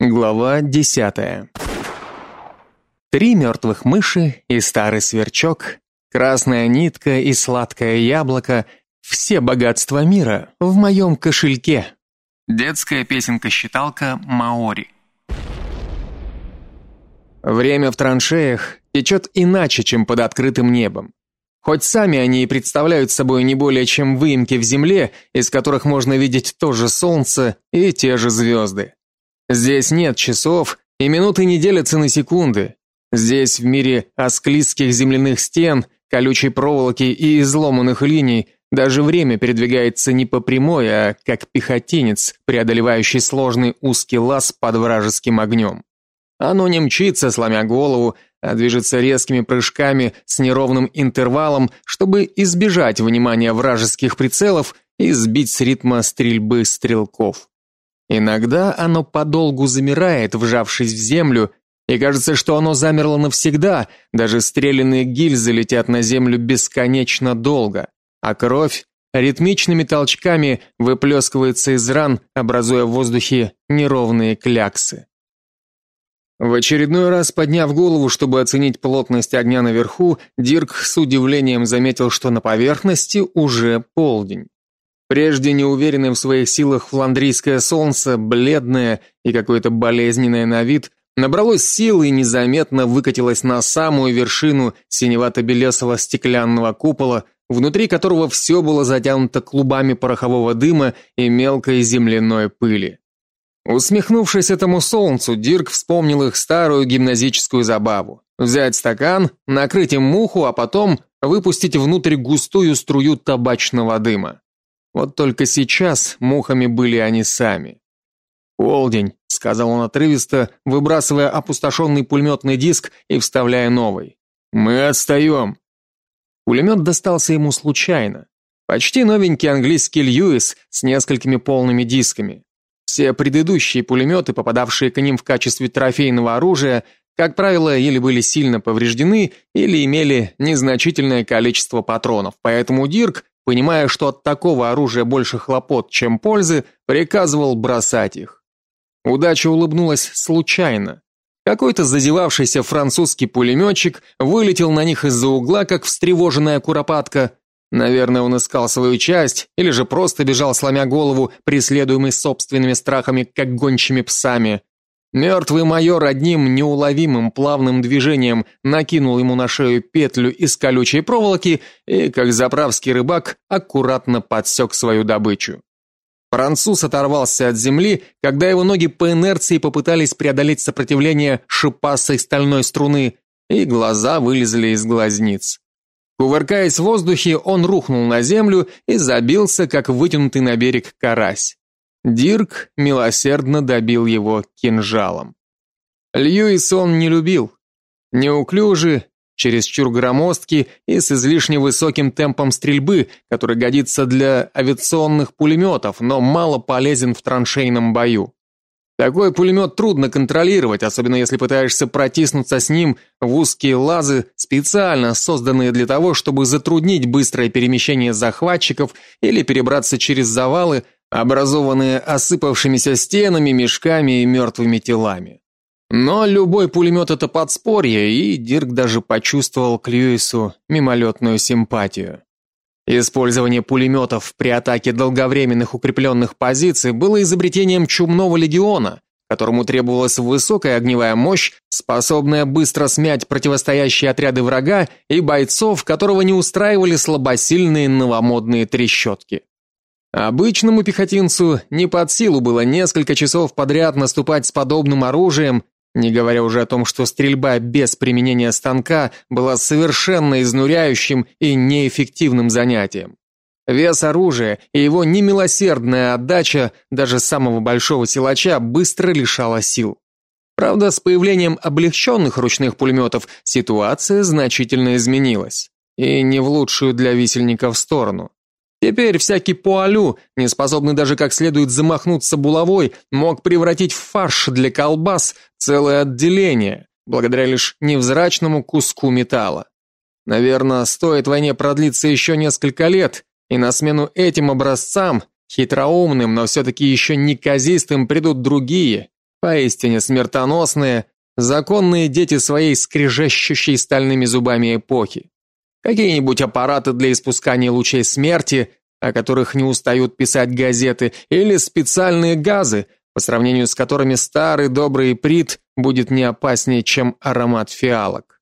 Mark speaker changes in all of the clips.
Speaker 1: Глава десятая. Три мертвых мыши и старый сверчок, красная нитка и сладкое яблоко все богатства мира в моем кошельке. Детская песенка-считалка Маори. Время в траншеях течет иначе, чем под открытым небом. Хоть сами они и представляют собой не более чем выемки в земле, из которых можно видеть то же солнце и те же звезды. Здесь нет часов, и минуты не делятся на секунды. Здесь в мире асклизских земляных стен, колючей проволоки и изломанных линий даже время передвигается не по прямой, а как пехотинец, преодолевающий сложный узкий лаз под вражеским огнем. Оно не мчится, сломя голову, а движется резкими прыжками с неровным интервалом, чтобы избежать внимания вражеских прицелов и сбить с ритма стрельбы стрелков. Иногда оно подолгу замирает, вжавшись в землю, и кажется, что оно замерло навсегда, даже стрелянные гильзы летят на землю бесконечно долго, а кровь ритмичными толчками выплескивается из ран, образуя в воздухе неровные кляксы. В очередной раз подняв голову, чтобы оценить плотность огня наверху, Дирк с удивлением заметил, что на поверхности уже полдень. Прежде неуверенное в своих силах фландрийское солнце, бледное и какое-то болезненное на вид, набралось сил и незаметно выкатилось на самую вершину синевато-белесого стеклянного купола, внутри которого все было затянуто клубами порохового дыма и мелкой земляной пыли. Усмехнувшись этому солнцу, Дирк вспомнил их старую гимназическую забаву: взять стакан, накрыть им муху, а потом выпустить внутрь густую струю табачного дыма. Вот только сейчас мухами были они сами. «Полдень», — сказал он отрывисто, выбрасывая опустошенный пулеметный диск и вставляя новый. «Мы отстаем». Пулемет достался ему случайно. Почти новенький английский Льюис с несколькими полными дисками. Все предыдущие пулеметы, попадавшие к ним в качестве трофейного оружия, как правило, или были сильно повреждены, или имели незначительное количество патронов. Поэтому Дирк понимая, что от такого оружия больше хлопот, чем пользы, приказывал бросать их. Удача улыбнулась случайно. Какой-то зазевавшийся французский пулеметчик вылетел на них из-за угла, как встревоженная куропатка. Наверное, он искал свою часть или же просто бежал сломя голову, преследуемый собственными страхами, как гончими псами. Мертвый майор одним неуловимым плавным движением накинул ему на шею петлю из колючей проволоки и, как заправский рыбак, аккуратно подсек свою добычу. Француз оторвался от земли, когда его ноги по инерции попытались преодолеть сопротивление шипастой стальной струны, и глаза вылезли из глазниц. Кувыркаясь в воздухе, он рухнул на землю и забился, как вытянутый на берег карась. Дирк милосердно добил его кинжалом. Льюис он не любил. Неуклюжий, чересчур громоздкий и с излишне высоким темпом стрельбы, который годится для авиационных пулеметов, но мало полезен в траншейном бою. Такой пулемет трудно контролировать, особенно если пытаешься протиснуться с ним в узкие лазы, специально созданные для того, чтобы затруднить быстрое перемещение захватчиков или перебраться через завалы, образованные осыпавшимися стенами, мешками и мертвыми телами. Но любой пулемет — это подспорье, и Дирк даже почувствовал к Льюису мимолетную симпатию. Использование пулеметов при атаке долговременных укрепленных позиций было изобретением чумного легиона, которому требовалась высокая огневая мощь, способная быстро смять противостоящие отряды врага и бойцов, которого не устраивали слабосильные новомодные трещотки. Обычному пехотинцу не под силу было несколько часов подряд наступать с подобным оружием, не говоря уже о том, что стрельба без применения станка была совершенно изнуряющим и неэффективным занятием. Вес оружия и его немилосердная отдача даже самого большого силача быстро лишала сил. Правда, с появлением облегченных ручных пулеметов ситуация значительно изменилась, и не в лучшую для висельников сторону. Теперь всякий пуалю, не способный даже как следует замахнуться булавой, мог превратить в фарш для колбас целое отделение, благодаря лишь невзрачному куску металла. Наверное, стоит войне продлиться еще несколько лет, и на смену этим образцам, хитроумным, но все таки еще неказистым, придут другие, поистине смертоносные, законные дети своей скрежещущей стальными зубами эпохи. Какие-нибудь аппараты для испускания лучей смерти, о которых не устают писать газеты, или специальные газы, по сравнению с которыми старый добрый прит будет не опаснее, чем аромат фиалок.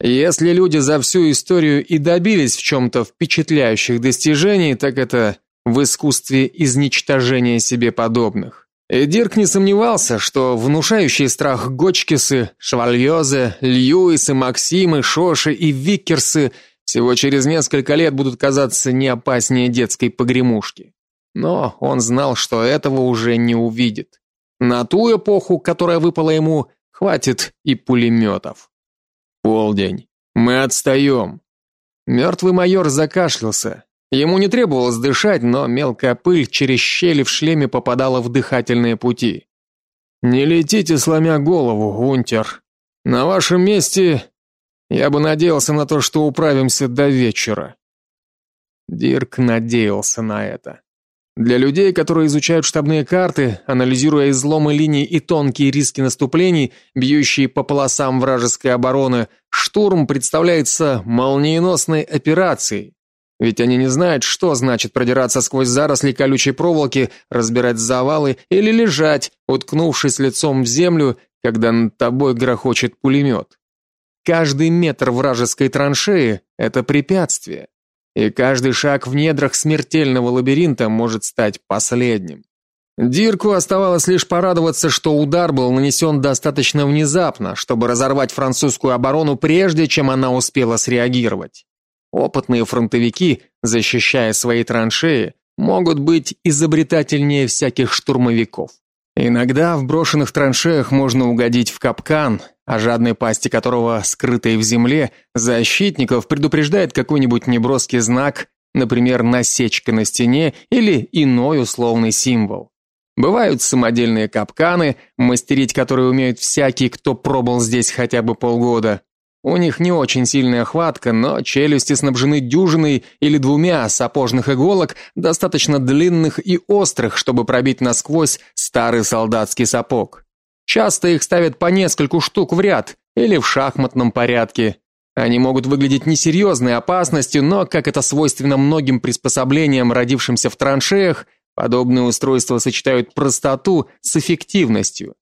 Speaker 1: Если люди за всю историю и добились в чем то впечатляющих достижений, так это в искусстве изничтожения себе подобных. Дирк не сомневался, что внушающие страх Гочкисы, Швальёзе, Льюисы, Максимы, Шоши и Виккерсы всего через несколько лет будут казаться не опаснее детской погремушки. Но он знал, что этого уже не увидит. На ту эпоху, которая выпала ему, хватит и пулеметов. Полдень. Мы отстаем». Мертвый майор закашлялся. Ему не требовалось дышать, но мелкая пыль через щели в шлеме попадала в дыхательные пути. Не летите сломя голову, Унтер. На вашем месте я бы надеялся на то, что управимся до вечера. Дирк надеялся на это. Для людей, которые изучают штабные карты, анализируя изломы линий и тонкие риски наступлений, бьющие по полосам вражеской обороны, штурм представляется молниеносной операцией. Ведь они не знают, что значит продираться сквозь заросли колючей проволоки, разбирать завалы или лежать, уткнувшись лицом в землю, когда над тобой грохочет пулемет. Каждый метр вражеской траншеи это препятствие, и каждый шаг в недрах смертельного лабиринта может стать последним. Дирку оставалось лишь порадоваться, что удар был нанесен достаточно внезапно, чтобы разорвать французскую оборону прежде, чем она успела среагировать. Опытные фронтовики, защищая свои траншеи, могут быть изобретательнее всяких штурмовиков. Иногда в брошенных траншеях можно угодить в капкан, о жадной пасти которого, скрытой в земле, защитников предупреждает какой-нибудь неброский знак, например, насечка на стене или иной условный символ. Бывают самодельные капканы, мастерить которые умеют всякий, кто пробыл здесь хотя бы полгода. У них не очень сильная хватка, но челюсти снабжены дюжиной или двумя сапожных иголок, достаточно длинных и острых, чтобы пробить насквозь старый солдатский сапог. Часто их ставят по нескольку штук в ряд или в шахматном порядке. Они могут выглядеть несерьезной опасностью, но, как это свойственно многим приспособлениям, родившимся в траншеях, подобные устройства сочетают простоту с эффективностью.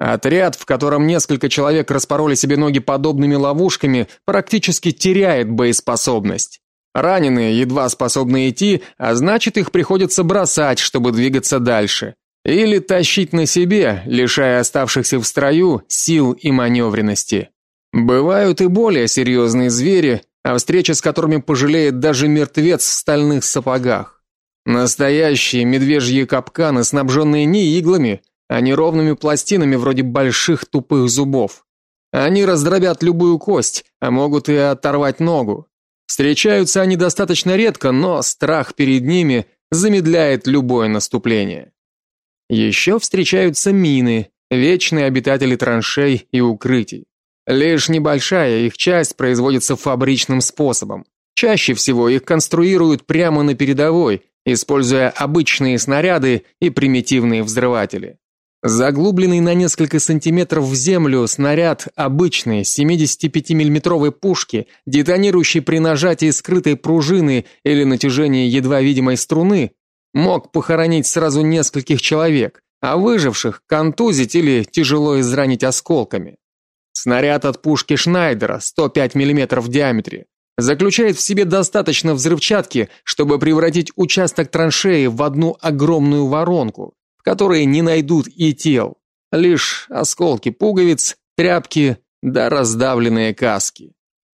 Speaker 1: Отряд, в котором несколько человек распороли себе ноги подобными ловушками, практически теряет боеспособность. Раненые едва способны идти, а значит, их приходится бросать, чтобы двигаться дальше, или тащить на себе, лишая оставшихся в строю сил и маневренности. Бывают и более серьезные звери, о встрече с которыми пожалеет даже мертвец в стальных сапогах. Настоящие медвежьи капканы, снабженные не иглами, а не ровными пластинами вроде больших тупых зубов. Они раздробят любую кость, а могут и оторвать ногу. Встречаются они достаточно редко, но страх перед ними замедляет любое наступление. Еще встречаются мины, вечные обитатели траншей и укрытий. Лишь небольшая их часть производится фабричным способом. Чаще всего их конструируют прямо на передовой, используя обычные снаряды и примитивные взрыватели. Заглубленный на несколько сантиметров в землю снаряд обычной 75 миллиметровой пушки, детонирующий при нажатии скрытой пружины или натяжении едва видимой струны, мог похоронить сразу нескольких человек, а выживших контузить или тяжело изранить осколками. Снаряд от пушки Шнайдера 105 мм в диаметре заключает в себе достаточно взрывчатки, чтобы превратить участок траншеи в одну огромную воронку в которой не найдут и тел, лишь осколки пуговиц, тряпки да раздавленные каски.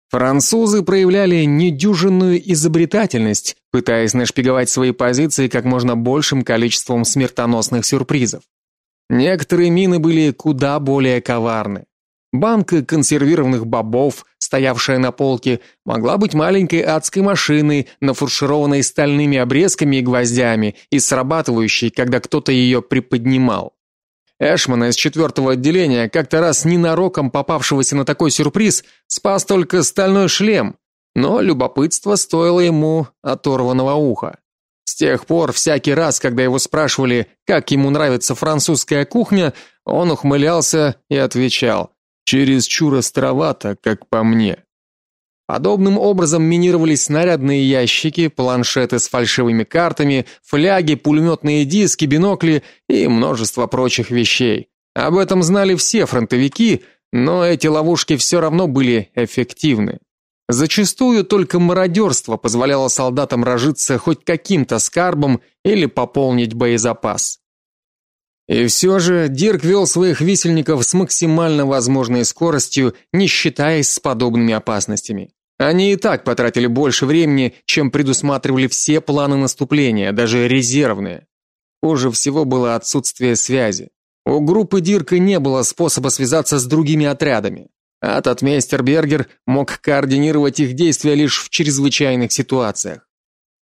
Speaker 1: Французы проявляли недюжинную изобретательность, пытаясь нашпиговать свои позиции как можно большим количеством смертоносных сюрпризов. Некоторые мины были куда более коварны. Банка консервированных бобов, стоявшая на полке, могла быть маленькой адской машиной, нафуршированной стальными обрезками и гвоздями и срабатывающей, когда кто-то ее приподнимал. Эшмана из четвертого отделения, как-то раз ненароком попавшегося на такой сюрприз, спас только стальной шлем, но любопытство стоило ему оторванного уха. С тех пор всякий раз, когда его спрашивали, как ему нравится французская кухня, Он ухмылялся и отвечал: "Через чур островато, как по мне". Подобным образом минировались снарядные ящики, планшеты с фальшивыми картами, фляги, пулеметные диски, бинокли и множество прочих вещей. Об этом знали все фронтовики, но эти ловушки все равно были эффективны. Зачастую только мародерство позволяло солдатам разжиться хоть каким-то скарбом или пополнить боезапас. И все же Дирк вел своих висельников с максимально возможной скоростью, не считаясь с подобными опасностями. Они и так потратили больше времени, чем предусматривали все планы наступления, даже резервные. Хуже всего было отсутствие связи. У группы Дирка не было способа связаться с другими отрядами. А татмейстер Бергер мог координировать их действия лишь в чрезвычайных ситуациях.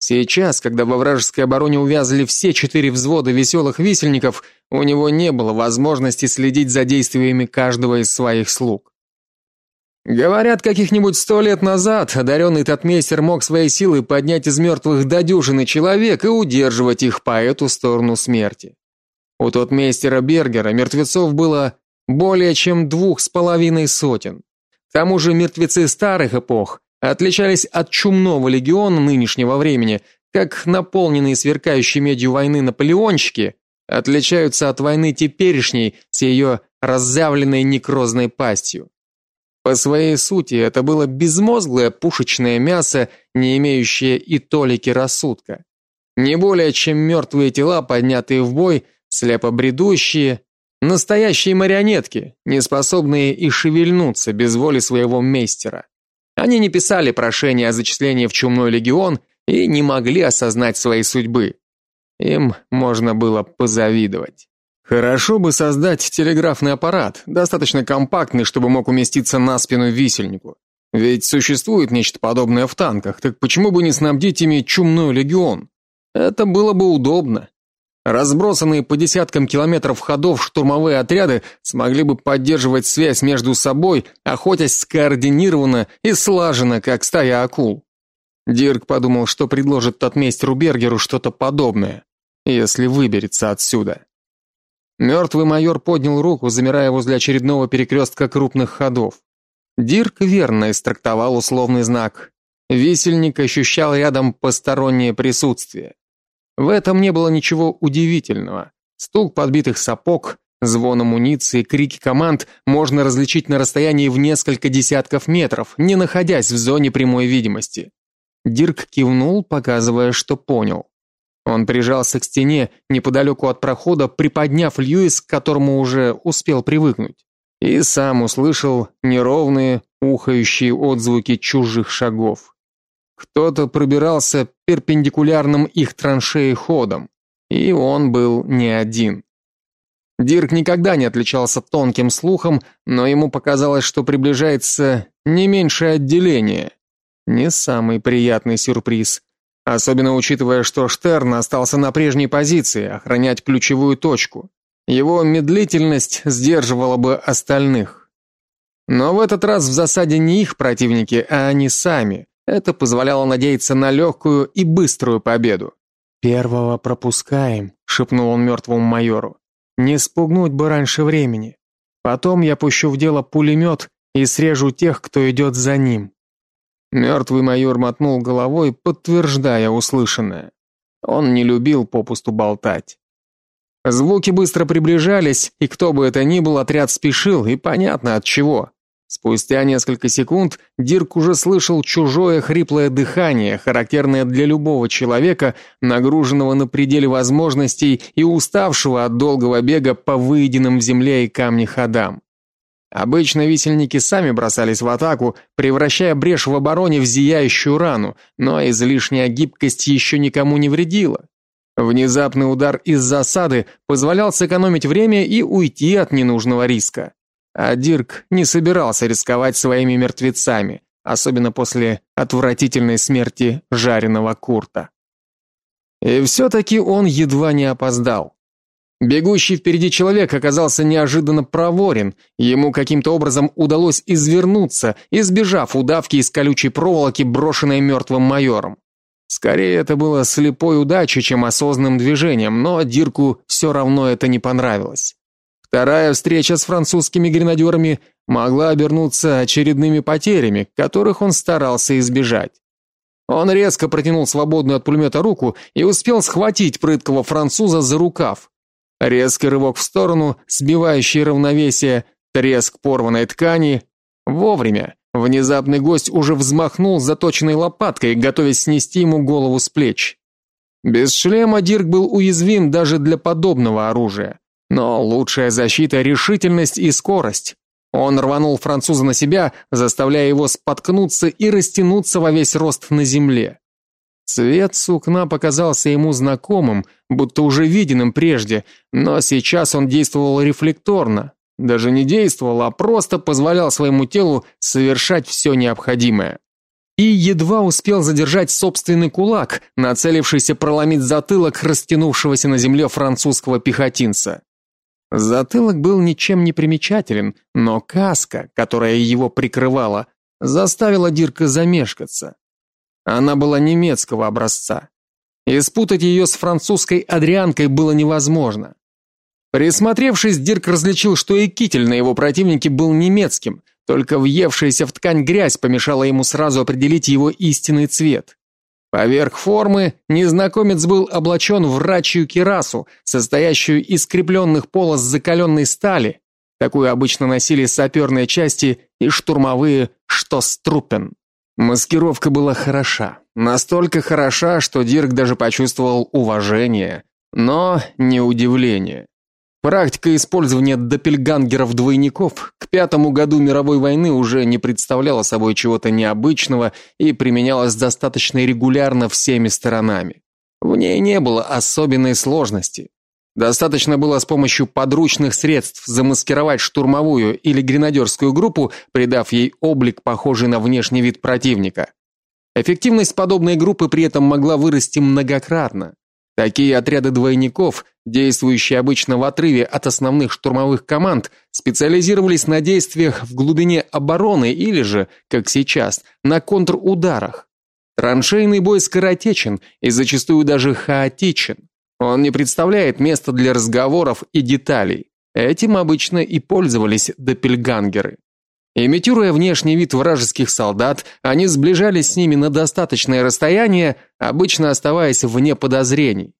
Speaker 1: Сейчас, когда во вражеской обороне увязли все четыре взвода веселых висельников, у него не было возможности следить за действиями каждого из своих слуг. Говорят, каких-нибудь сто лет назад одаренный татмейстер мог своей силой поднять из мертвых до дюжины человек и удерживать их по эту сторону смерти. У татмейстера Бергера мертвецов было более чем двух с половиной сотен. К тому же мертвецы старых эпох отличались от чумного легиона нынешнего времени, как наполненные сверкающей медью войны наполеончики отличаются от войны теперешней с ее разъявленной некрозной пастью. По своей сути это было безмозглое пушечное мясо, не имеющее и толики рассудка. Не более чем мертвые тела, поднятые в бой, слепо бредущие, настоящие марионетки, не способные и шевельнуться без воли своего мейстера. Они не писали прошения о зачислении в чумной легион и не могли осознать своей судьбы. Им можно было позавидовать. Хорошо бы создать телеграфный аппарат, достаточно компактный, чтобы мог уместиться на спину висельнику. Ведь существует нечто подобное в танках, так почему бы не снабдить ими чумной легион? Это было бы удобно. Разбросанные по десяткам километров ходов штурмовые отряды смогли бы поддерживать связь между собой, охотясь скоординированно и слаженно, как стая акул. Дирк подумал, что предложит татмейстеру Бергеру что-то подобное, если выберется отсюда. Мертвый майор поднял руку, замирая возле очередного перекрестка крупных ходов. Дирк верно истрактовал условный знак. Висельник ощущал рядом постороннее присутствие. В этом не было ничего удивительного. Стук подбитых сапог, звон амуниции, крики команд можно различить на расстоянии в несколько десятков метров, не находясь в зоне прямой видимости. Дирк кивнул, показывая, что понял. Он прижался к стене неподалеку от прохода, приподняв Льюис, к которому уже успел привыкнуть, и сам услышал неровные, ухающие отзвуки чужих шагов. Кто-то пробирался перпендикулярным их траншеи ходом, и он был не один. Дирк никогда не отличался тонким слухом, но ему показалось, что приближается не меньшее отделение. Не самый приятный сюрприз. Особенно учитывая, что Штерн остался на прежней позиции, охранять ключевую точку. Его медлительность сдерживала бы остальных. Но в этот раз в засаде не их противники, а они сами. Это позволяло надеяться на легкую и быструю победу. Первого пропускаем, шепнул он мертвому майору. Не спугнуть бы раньше времени. Потом я пущу в дело пулемет и срежу тех, кто идет за ним. Мертвый майор мотнул головой, подтверждая услышанное. Он не любил попусту болтать. Звуки быстро приближались, и кто бы это ни был, отряд спешил, и понятно от чего. Спустя несколько секунд Дирк уже слышал чужое хриплое дыхание, характерное для любого человека, нагруженного на пределе возможностей и уставшего от долгого бега по выеденным в земле и камне ходам. Обычно висельники сами бросались в атаку, превращая брешь в обороне в зияющую рану, но излишняя гибкость еще никому не вредила. Внезапный удар из засады позволял сэкономить время и уйти от ненужного риска. А Дирк не собирался рисковать своими мертвецами, особенно после отвратительной смерти жареного Курта. И все-таки он едва не опоздал. Бегущий впереди человек оказался неожиданно проворен. Ему каким-то образом удалось извернуться, избежав удавки из колючей проволоки, брошенной мертвым майором. Скорее это было слепой удачей, чем осознанным движением, но Дирку все равно это не понравилось. Вторая встреча с французскими гренадерами могла обернуться очередными потерями, которых он старался избежать. Он резко протянул свободную от пулемета руку и успел схватить прыткого француза за рукав. Резкий рывок в сторону, сбивающий равновесие, треск порванной ткани. Вовремя внезапный гость уже взмахнул заточенной лопаткой, готовясь снести ему голову с плеч. Без шлема Дирк был уязвим даже для подобного оружия. Но лучшая защита решительность и скорость. Он рванул француза на себя, заставляя его споткнуться и растянуться во весь рост на земле. Цвет сукна показался ему знакомым, будто уже виденным прежде, но сейчас он действовал рефлекторно. Даже не действовал, а просто позволял своему телу совершать все необходимое. И едва успел задержать собственный кулак, нацелившийся проломить затылок растянувшегося на земле французского пехотинца. Затылок был ничем не примечателен, но каска, которая его прикрывала, заставила Дирка замешкаться. Она была немецкого образца. И спутать ее с французской Адрианкой было невозможно. Присмотревшись, Дирк различил, что и китель на его противнике был немецким, только въевшаяся в ткань грязь помешала ему сразу определить его истинный цвет. Поверх формы незнакомец был облачен в рачью кирасу, состоящую из скрепленных полос закаленной стали. Такую обычно носили саперные части и штурмовые штострупен. Маскировка была хороша, настолько хороша, что Дирк даже почувствовал уважение, но не удивление. Практика использования доппельгангеров-двойников к пятому году мировой войны уже не представляла собой чего-то необычного и применялась достаточно регулярно всеми сторонами. В ней не было особенной сложности. Достаточно было с помощью подручных средств замаскировать штурмовую или гренадерскую группу, придав ей облик, похожий на внешний вид противника. Эффективность подобной группы при этом могла вырасти многократно. Такие отряды двойников, действующие обычно в отрыве от основных штурмовых команд, специализировались на действиях в глубине обороны или же, как сейчас, на контрударах. Траншейный бой скоротечен и зачастую даже хаотичен. Он не представляет места для разговоров и деталей. Этим обычно и пользовались доппельгангеры. Имитируя внешний вид вражеских солдат, они сближались с ними на достаточное расстояние, обычно оставаясь вне подозрений.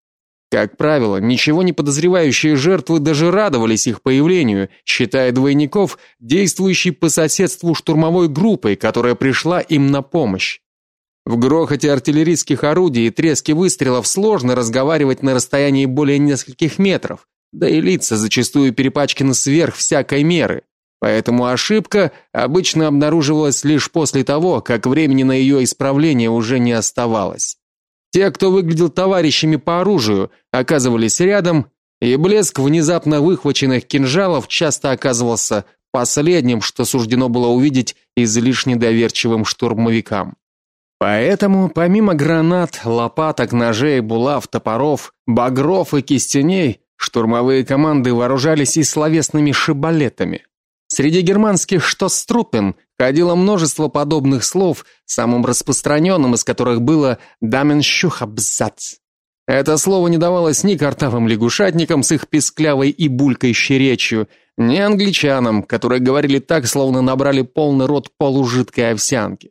Speaker 1: Как правило, ничего не подозревающие жертвы даже радовались их появлению, считая двойников действующей по соседству штурмовой группой, которая пришла им на помощь. В грохоте артиллерийских орудий и треске выстрелов сложно разговаривать на расстоянии более нескольких метров, да и лица зачастую перепачканы сверх всякой меры. Поэтому ошибка обычно обнаруживалась лишь после того, как времени на ее исправление уже не оставалось. Те, кто выглядел товарищами по оружию, оказывались рядом, и блеск внезапно выхваченных кинжалов часто оказывался последним, что суждено было увидеть излишне доверчивым штурмовикам. Поэтому, помимо гранат, лопаток, ножей, булав, топоров, багров и кистеней, штурмовые команды вооружались и словесными шибалетами. Среди германских штострупен ходило множество подобных слов, самым распространенным из которых было даменщухабзац. Это слово не давалось ни картавым лягушатникам с их писклявой и булькающей речью, ни англичанам, которые говорили так, словно набрали полный рот полужидкой овсянки.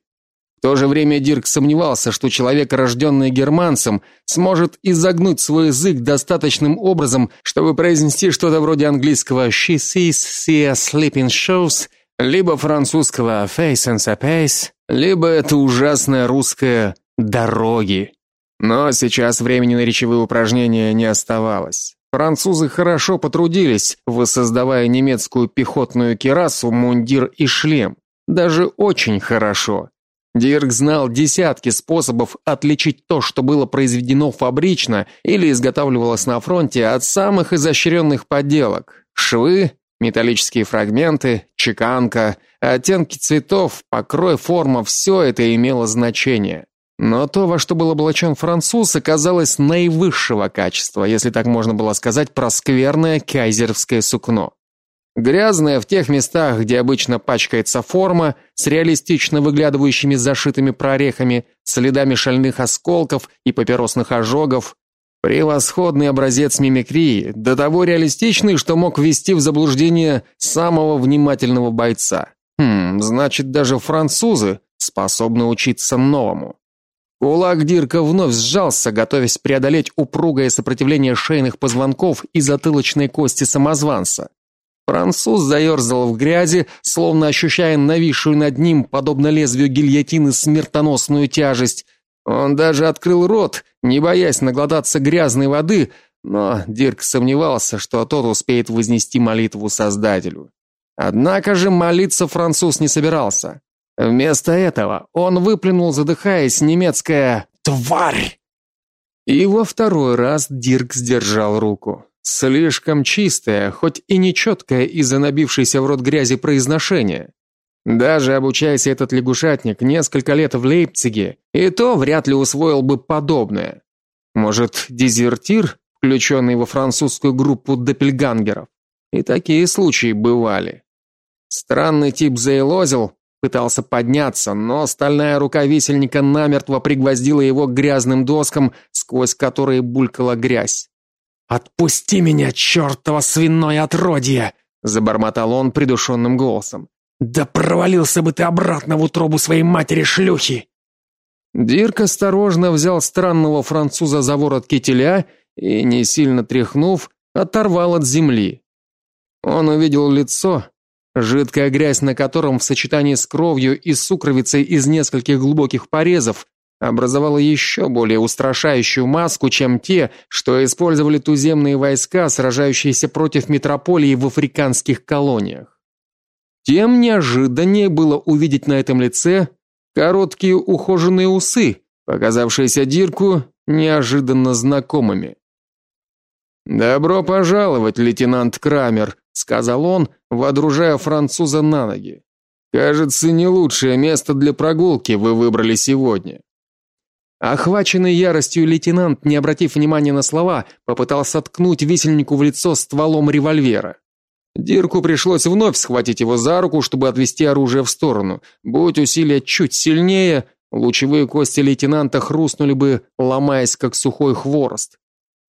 Speaker 1: В то же время Дирк сомневался, что человек, рожденный германцем, сможет изогнуть свой язык достаточным образом, чтобы произнести что-то вроде английского she sees see sleeping shows, либо французского face and pace, либо это ужасное русское дороги. Но сейчас времени на речевые упражнения не оставалось. Французы хорошо потрудились, воссоздавая немецкую пехотную кирасу, мундир и шлем. Даже очень хорошо. Дирк знал десятки способов отличить то, что было произведено фабрично или изготавливалось на фронте, от самых изощренных подделок. Швы, металлические фрагменты, чеканка, оттенки цветов, покрой, форма все это имело значение. Но то, во что был облачен француз, оказалось наивысшего качества, если так можно было сказать про скверное кайзеровское сукно. Грязная в тех местах, где обычно пачкается форма, с реалистично выглядывающими зашитыми прорехами, следами шальных осколков и папиросных ожогов. Превосходный образец мимикрии, до того реалистичный, что мог ввести в заблуждение самого внимательного бойца. Хм, значит, даже французы способны учиться новому. Кулак Дирка вновь сжался, готовясь преодолеть упругое сопротивление шейных позвонков и затылочной кости самозванца. Француз заерзал в грязи, словно ощущая нависшую над ним, подобно лезвию гильотины, смертоносную тяжесть. Он даже открыл рот, не боясь наглотаться грязной воды, но Дирк сомневался, что тот успеет вознести молитву Создателю. Однако же молиться француз не собирался. Вместо этого он выплюнул, задыхаясь, немецкое «Тварь!». И во второй раз Дирк сдержал руку. Слишком чистое, хоть и нечеткое из-за набившейся в рот грязи произношения. Даже обучаясь этот лягушатник несколько лет в Лейпциге, и то вряд ли усвоил бы подобное. Может, дезертир, включенный во французскую группу доппельгангеров? И такие случаи бывали. Странный тип заилозил, Пытался подняться, но стальная рука висельника намертво пригвоздила его к грязным доскам, сквозь которые булькала грязь. «Отпусти меня, чертово свиное отродье!» забормотал он придушенным голосом. «Да провалился бы ты обратно в утробу своей матери-шлюхи!» Дирк осторожно взял странного француза за ворот кителя и, не сильно тряхнув, оторвал от земли. Он увидел лицо, Жидкая грязь на котором в сочетании с кровью и сукровицей из нескольких глубоких порезов образовала еще более устрашающую маску, чем те, что использовали туземные войска, сражающиеся против метрополии в африканских колониях. Тем неожиданнее было увидеть на этом лице короткие ухоженные усы, показавшиеся Дирку неожиданно знакомыми. Добро пожаловать, лейтенант Крамер, сказал он, водружая француза на ноги. Кажется, не лучшее место для прогулки вы выбрали сегодня. Охваченный яростью лейтенант, не обратив внимания на слова, попытался ткнуть висельнику в лицо стволом револьвера. Дирку пришлось вновь схватить его за руку, чтобы отвести оружие в сторону. Будь усилия чуть сильнее, лучевые кости лейтенанта хрустнули бы, ломаясь как сухой хворост.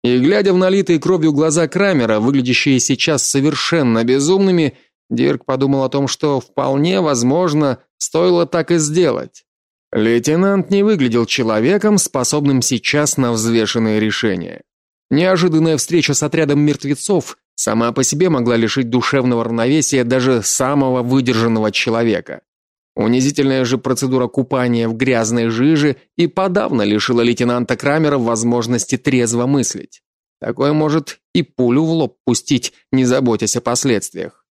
Speaker 1: И глядя в налитые кровью глаза Крамера, выглядящие сейчас совершенно безумными, Дирк подумал о том, что вполне возможно, стоило так и сделать. Лейтенант не выглядел человеком, способным сейчас на взвешенные решения. Неожиданная встреча с отрядом мертвецов сама по себе могла лишить душевного равновесия даже самого выдержанного человека. Унизительная же процедура купания в грязной жиже и подавно лишила лейтенанта Крамера возможности трезво мыслить. Такое может и пулю в лоб пустить, не заботясь о последствиях.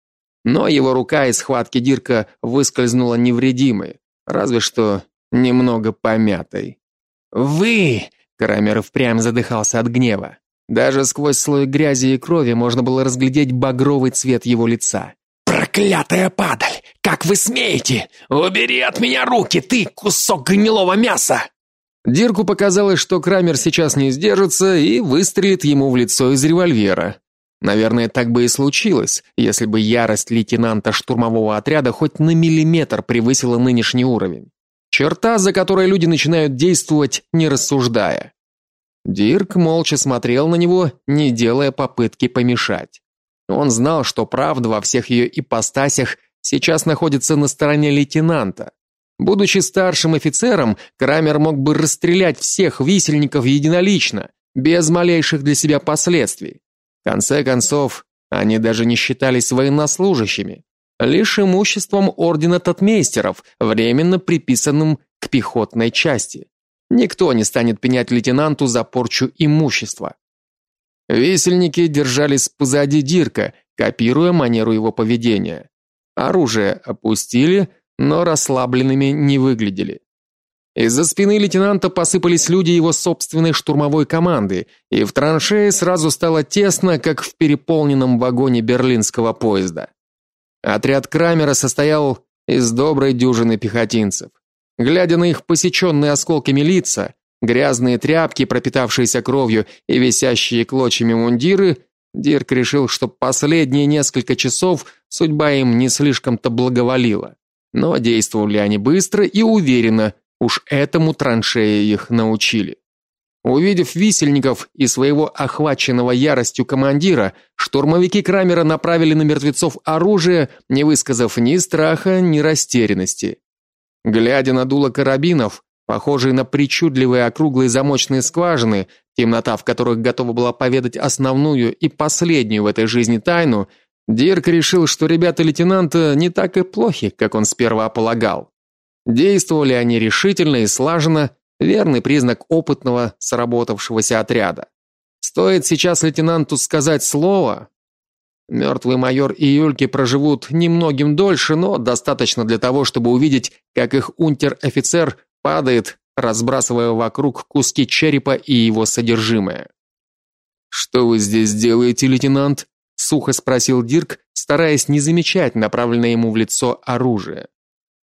Speaker 1: Но его рука из схватки Дирка выскользнула невредимой, разве что немного помятой. «Вы!» — Крамер впрямь задыхался от гнева. Даже сквозь слой грязи и крови можно было разглядеть багровый цвет его лица. «Проклятая падаль! Как вы смеете? Убери от меня руки, ты, кусок гнилого мяса!» Дирку показалось, что Крамер сейчас не сдержится и выстрелит ему в лицо из револьвера. Наверное, так бы и случилось, если бы ярость лейтенанта штурмового отряда хоть на миллиметр превысила нынешний уровень. Черта, за которой люди начинают действовать, не рассуждая. Дирк молча смотрел на него, не делая попытки помешать. Он знал, что правда во всех ее ипостасях сейчас находится на стороне лейтенанта. Будучи старшим офицером, Крамер мог бы расстрелять всех висельников единолично, без малейших для себя последствий. В конце концов, они даже не считались военнослужащими, лишь имуществом ордена татмейстеров, временно приписанным к пехотной части. Никто не станет пенять лейтенанту за порчу имущества. Висельники держались позади Дирка, копируя манеру его поведения. Оружие опустили, но расслабленными не выглядели. Из-за спины лейтенанта посыпались люди его собственной штурмовой команды, и в траншее сразу стало тесно, как в переполненном вагоне берлинского поезда. Отряд Крамера состоял из доброй дюжины пехотинцев. Глядя на их посеченные осколками лица, Грязные тряпки, пропитавшиеся кровью и висящие клочьями мундиры, Дирк решил, что последние несколько часов судьба им не слишком-то благоволила. Но действовали они быстро и уверенно, уж этому траншеи их научили. Увидев висельников и своего охваченного яростью командира, штурмовики Крамера направили на мертвецов оружие, не высказав ни страха, ни растерянности. Глядя на дуло карабинов, похожие на причудливые округлые замочные скважины, темнота в которых готова была поведать основную и последнюю в этой жизни тайну, Дирк решил, что ребята лейтенанта не так и плохи, как он сперва полагал. Действовали они решительно и слаженно, Верный признак опытного, сработавшегося отряда. Стоит сейчас лейтенанту сказать слово, Мертвый майор и Юльки проживут немногим дольше, но достаточно для того, чтобы увидеть, как их унтер-офицер падает, разбрасывая вокруг куски черепа и его содержимое. Что вы здесь делаете, лейтенант? сухо спросил Дирк, стараясь не замечать направленное ему в лицо оружие.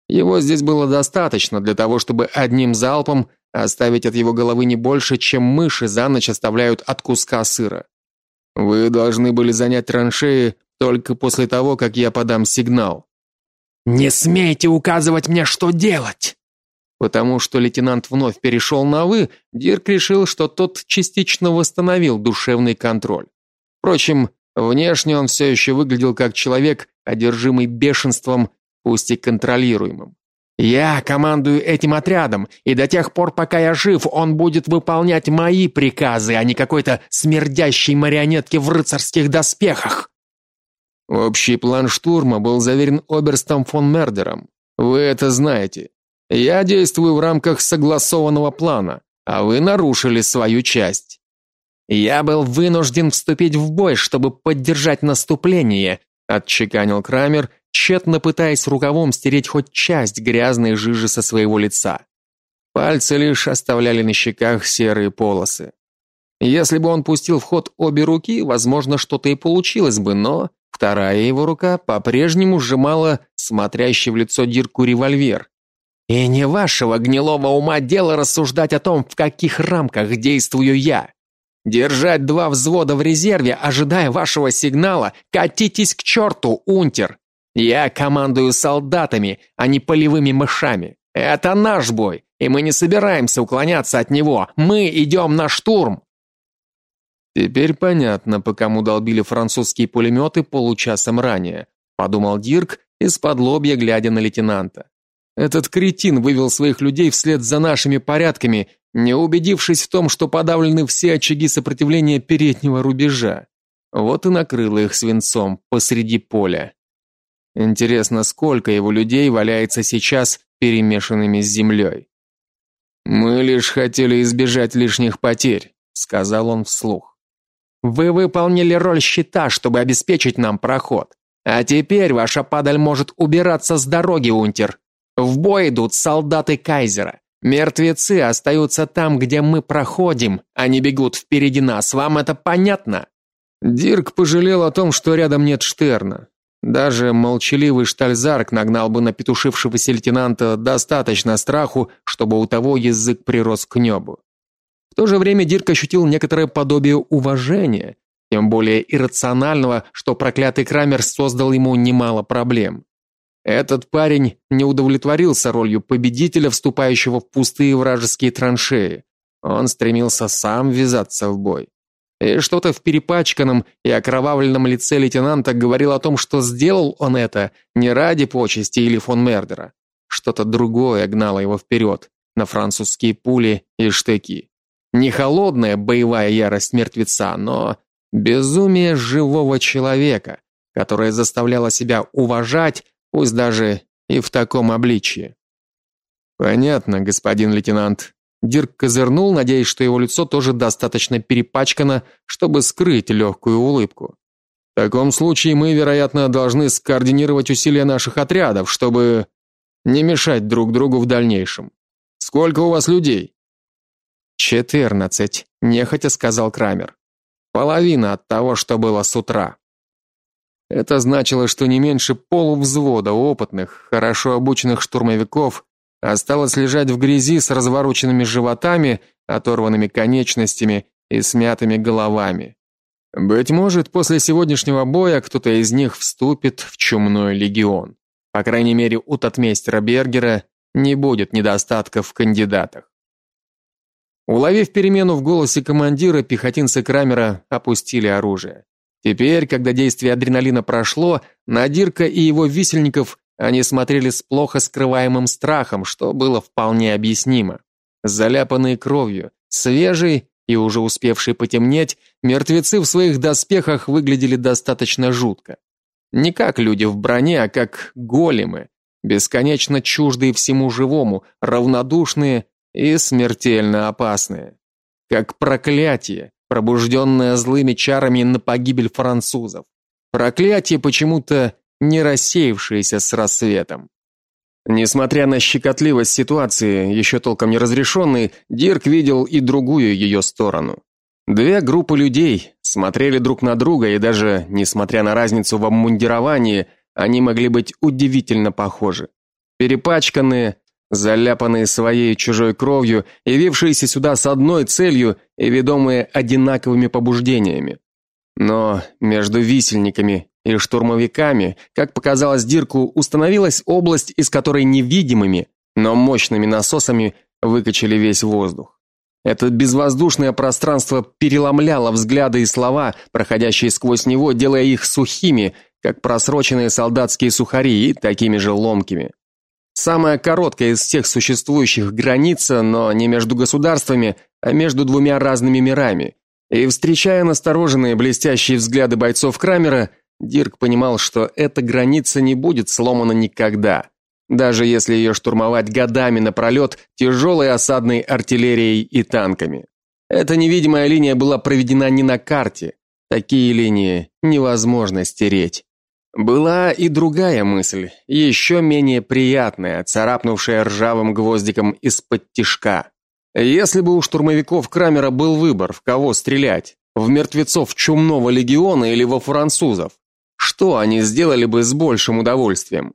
Speaker 1: Его здесь было достаточно для того, чтобы одним залпом Оставить от его головы не больше, чем мыши за ночь оставляют от куска сыра. Вы должны были занять траншеи только после того, как я подам сигнал.
Speaker 2: Не смейте указывать мне, что делать.
Speaker 1: Потому что лейтенант вновь перешел на вы, Дирк решил, что тот частично восстановил душевный контроль. Впрочем, внешне он все еще выглядел как человек, одержимый бешенством, пусть и контролируемым. Я командую этим отрядом, и до тех пор, пока я жив, он будет выполнять мои приказы, а не какой-то смердящей марионетки в рыцарских доспехах. Общий план штурма был заверен оберстом фон Мердером. Вы это знаете. Я действую в рамках согласованного плана, а вы нарушили свою часть.
Speaker 2: Я был вынужден вступить в бой, чтобы поддержать наступление, отчеканил Крамер тщетно пытаясь рукавом стереть хоть часть грязной жижи со своего лица.
Speaker 1: Пальцы лишь оставляли на щеках серые полосы. Если бы он пустил в ход обе руки, возможно, что-то и получилось бы, но вторая его рука по-прежнему сжимала смотрящий в лицо Дирку револьвер.
Speaker 2: И не вашего гнилого ума дело рассуждать о том, в каких рамках действую я. Держать два взвода в резерве, ожидая вашего сигнала, катитесь к черту, унтер. Я командую солдатами, а не полевыми мышами. Это наш бой, и мы не собираемся уклоняться от него. Мы идем на штурм.
Speaker 1: Теперь понятно, по кому долбили французские пулеметы получасом ранее, подумал Дирк, из-под лобья глядя на лейтенанта. Этот кретин вывел своих людей вслед за нашими порядками, не убедившись в том, что подавлены все очаги сопротивления переднего рубежа. Вот и накрыло их свинцом посреди поля. Интересно, сколько его людей валяется сейчас перемешанными с землей. Мы лишь хотели избежать лишних потерь, сказал он вслух.
Speaker 2: Вы выполнили роль щита, чтобы обеспечить нам проход. А теперь ваша падаль может убираться с дороги, унтер. В бой идут солдаты кайзера. Мертвецы остаются там, где мы проходим, не бегут впереди нас. Вам это понятно?
Speaker 1: Дирк пожалел о том, что рядом нет Штерна. Даже молчаливый штальзарк нагнал бы на петушившегося лейтенанта достаточно страху, чтобы у того язык прирос к небу. В то же время Дирк ощутил некоторое подобие уважения, тем более иррационального, что проклятый Крамер создал ему немало проблем. Этот парень не удовлетворился ролью победителя, вступающего в пустые вражеские траншеи. Он стремился сам ввязаться в бой. И что-то в перепачканном и окровавленном лице лейтенанта говорило о том, что сделал он это не ради почести или фон Мердера. Что-то другое гнало его вперед, на французские пули и штыки. Не холодная боевая ярость мертвеца, но безумие живого человека, которое заставляло себя уважать, пусть даже и в таком обличии. Понятно, господин лейтенант, Дирк козырнул, надеясь, что его лицо тоже достаточно перепачкано, чтобы скрыть легкую улыбку. В таком случае мы, вероятно, должны скоординировать усилия наших отрядов, чтобы не мешать друг другу в дальнейшем. Сколько у вас людей?
Speaker 2: «Четырнадцать», — нехотя сказал Крамер. Половина от того, что было с утра.
Speaker 1: Это значило, что не меньше полувзвода опытных, хорошо обученных штурмовиков осталось лежать в грязи с развороченными животами, оторванными конечностями и смятыми головами. Быть может, после сегодняшнего боя кто-то из них вступит в чумной легион. По крайней мере, у татмейстера Бергера не будет недостатков в кандидатах. Уловив перемену в голосе командира, пехотинцы Крамера опустили оружие. Теперь, когда действие адреналина прошло, на Дирка и его висельников они смотрели с плохо скрываемым страхом, что было вполне объяснимо. Заляпанные кровью, свежие и уже успевшие потемнеть, мертвецы в своих доспехах выглядели достаточно жутко. Не как люди в броне, а как големы, бесконечно чуждые всему живому, равнодушные и смертельно опасные. Как проклятие, пробужденное злыми чарами на погибель французов. Проклятие почему-то не рассеявшееся с рассветом. Несмотря на щекотливость ситуации, еще толком не разрешенной, Дирк видел и другую ее сторону. Две группы людей смотрели друг на друга, и даже несмотря на разницу в обмундировании, они могли быть удивительно похожи. Перепачканные, заляпанные своей и чужой кровью, явившиеся сюда с одной целью и ведомые одинаковыми побуждениями. Но между висельниками и штурмовиками, как показалось Дирку, установилась область, из которой невидимыми, но мощными насосами выкачали весь воздух. Это безвоздушное пространство переломляло взгляды и слова, проходящие сквозь него, делая их сухими, как просроченные солдатские сухари, и такими же ломкими. Самая короткая из всех существующих граница, но не между государствами, а между двумя разными мирами. И встречая настороженные блестящие взгляды бойцов Крамера, Дирк понимал, что эта граница не будет сломана никогда, даже если ее штурмовать годами напролет тяжелой осадной артиллерией и танками. Эта невидимая линия была проведена не на карте. Такие линии невозможно стереть. Была и другая мысль, еще менее приятная, царапнувшая ржавым гвоздиком из-под тишка. Если бы у штурмовиков Крамера был выбор, в кого стрелять, в мертвецов Чумного легиона или во французов, что они сделали бы с большим удовольствием?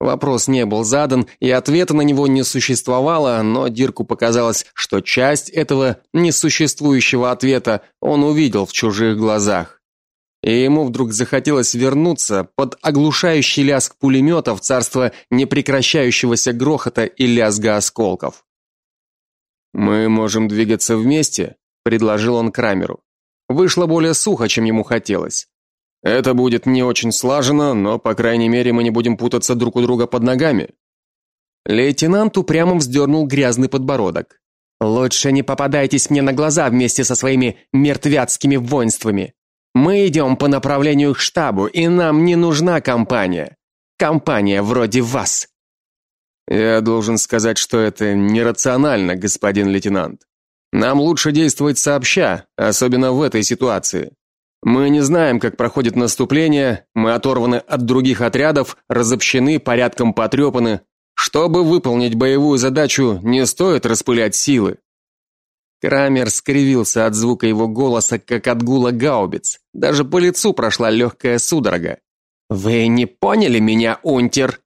Speaker 1: Вопрос не был задан, и ответа на него не существовало, но Дирку показалось, что часть этого несуществующего ответа он увидел в чужих глазах и ему вдруг захотелось вернуться под оглушающий лязг пулемета в царство непрекращающегося грохота и лязга осколков. Мы можем двигаться вместе, предложил он Крамеру. Вышло более сухо, чем ему хотелось. Это будет не очень слаженно, но по крайней мере мы не будем путаться друг у друга под ногами. Лейтенант упрямо вздернул грязный подбородок. Лучше не попадайтесь мне на глаза вместе со своими мертвяцкими воинствами. Мы идем по направлению к штабу, и нам не нужна компания. Компания вроде вас. Я должен сказать, что это нерационально, господин лейтенант. Нам лучше действовать сообща, особенно в этой ситуации. Мы не знаем, как проходит наступление, мы оторваны от других отрядов, разобщены, порядком потрепаны. Чтобы выполнить боевую задачу, не стоит распылять силы. Крамер скривился от звука его голоса, как от гула гаубиц. Даже по лицу прошла легкая судорога. Вы не поняли меня, унтер?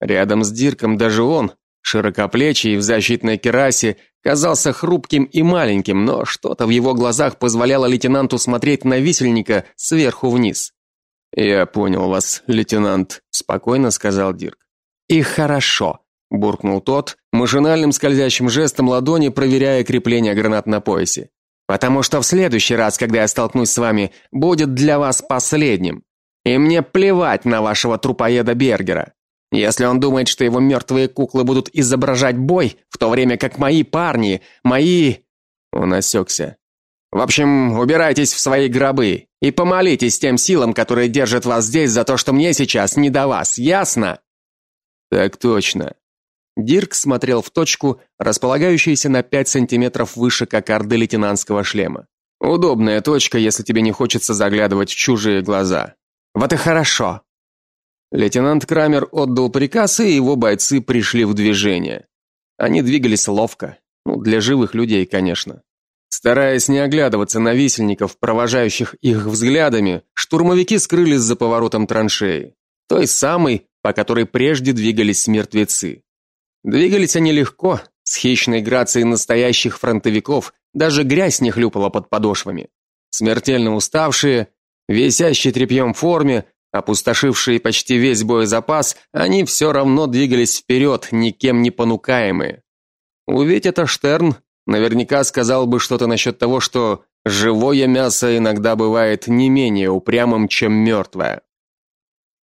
Speaker 1: Рядом с Дирком даже он, широкоплечий в защитной керасе, казался хрупким и маленьким, но что-то в его глазах позволяло лейтенанту смотреть на висельника сверху вниз. "Я понял вас, лейтенант", спокойно сказал Дирк. "И хорошо буркнул тот, машинальным скользящим жестом ладони проверяя крепление гранат на поясе. Потому что в следующий раз, когда я столкнусь с вами, будет для вас последним. И мне плевать на вашего трупоеда Бергера. Если он думает, что его мертвые куклы будут изображать бой, в то время как мои парни, мои Он осекся. В общем, убирайтесь в свои гробы и помолитесь тем силам, которые держат вас здесь за то, что мне сейчас не до вас. Ясно? Так точно. Дирк смотрел в точку, располагающуюся на 5 сантиметров выше кокарды лейтенантского шлема. Удобная точка, если тебе не хочется заглядывать в чужие глаза. Вот и хорошо. Лейтенант Крамер отдал приказ, и его бойцы пришли в движение. Они двигались ловко, ну, для живых людей, конечно. Стараясь не оглядываться на висельников, провожающих их взглядами, штурмовики скрылись за поворотом траншеи, той самой, по которой прежде двигались мертвецы. Двигались они легко, с хищной грацией настоящих фронтовиков, даже грязь не хлюпала под подошвами. Смертельно уставшие, висящие тряпьем в форме, опустошившие почти весь боезапас, они все равно двигались вперед, никем не понукаемые. Увидеть это Штерн, наверняка сказал бы что-то насчет того, что живое мясо иногда бывает не менее упрямым, чем мертвое.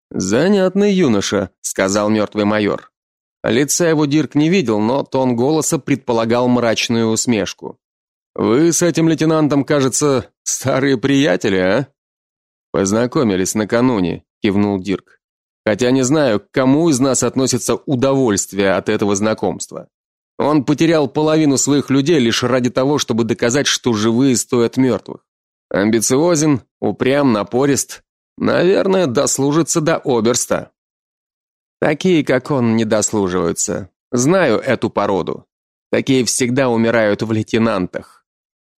Speaker 1: Занятный юноша, сказал мертвый майор. Лица его Дирк не видел, но тон голоса предполагал мрачную усмешку. Вы с этим лейтенантом, кажется, старые приятели, а? Познакомились накануне, кивнул Дирк. Хотя не знаю, к кому из нас относится удовольствие от этого знакомства. Он потерял половину своих людей лишь ради того, чтобы доказать, что живые стоят мертвых. Амбициозен, упрям, напорист, наверное, дослужится до оберста. Такие, как он, не дослуживаются. Знаю эту породу. Такие всегда умирают в лейтенантах.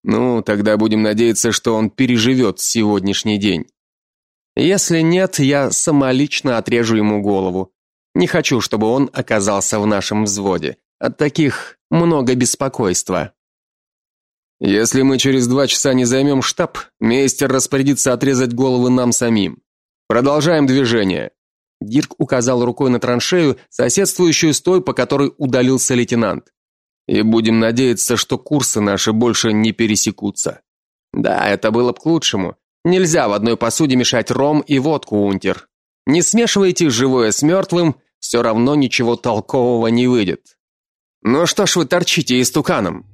Speaker 1: Ну, тогда будем надеяться, что он переживет сегодняшний день. Если нет, я самолично отрежу ему голову. Не хочу, чтобы он оказался в нашем взводе. От таких много беспокойства. Если мы через два часа не займем штаб, мейстер распорядится отрезать головы нам самим. Продолжаем движение. Дирк указал рукой на траншею, соседствующую с той, по которой удалился лейтенант. И будем надеяться, что курсы наши больше не пересекутся. Да, это было бы к лучшему. Нельзя в одной посуде мешать ром и водку, унтер. Не смешивайте живое с мертвым, все равно ничего толкового не выйдет. Ну что ж вы торчите истуканом?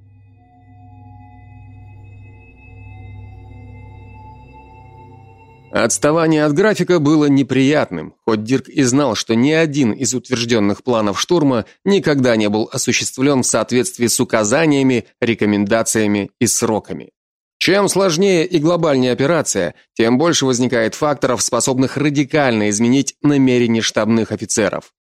Speaker 1: Отставание от графика было неприятным, хоть Дирк и знал, что ни один из утвержденных планов штурма никогда не был осуществлен в соответствии с указаниями, рекомендациями и сроками. Чем сложнее и глобальнее операция, тем больше возникает факторов, способных радикально изменить намерения штабных офицеров.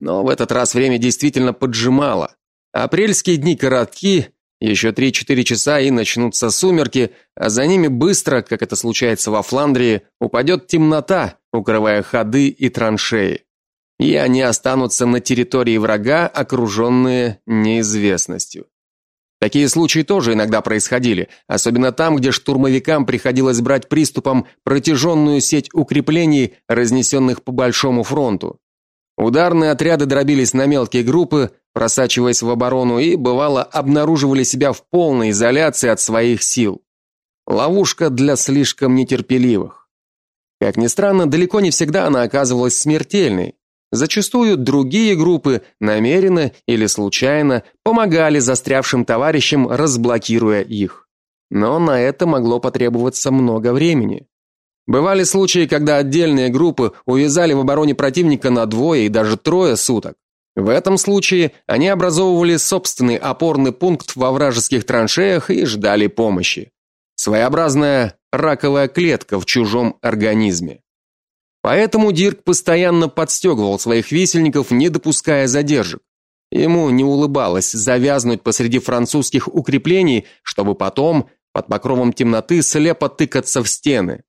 Speaker 1: Но в этот раз время действительно поджимало. Апрельские дни коротки, еще 3-4 часа и начнутся сумерки, а за ними быстро, как это случается во Фландрии, упадет темнота, укрывая ходы и траншеи. И они останутся на территории врага, окруженные неизвестностью. Такие случаи тоже иногда происходили, особенно там, где штурмовикам приходилось брать приступом протяженную сеть укреплений, разнесенных по большому фронту. Ударные отряды дробились на мелкие группы, просачиваясь в оборону и бывало обнаруживали себя в полной изоляции от своих сил. Ловушка для слишком нетерпеливых. Как ни странно, далеко не всегда она оказывалась смертельной. Зачастую другие группы намеренно или случайно помогали застрявшим товарищам, разблокируя их. Но на это могло потребоваться много времени. Бывали случаи, когда отдельные группы увязали в обороне противника на двое и даже трое суток. В этом случае они образовывали собственный опорный пункт во вражеских траншеях и ждали помощи. Своеобразная раковая клетка в чужом организме. Поэтому Дирк постоянно подстегивал своих висельников, не допуская задержек. Ему не улыбалось завязнуть посреди французских укреплений, чтобы потом под покровом темноты слепо тыкаться в стены.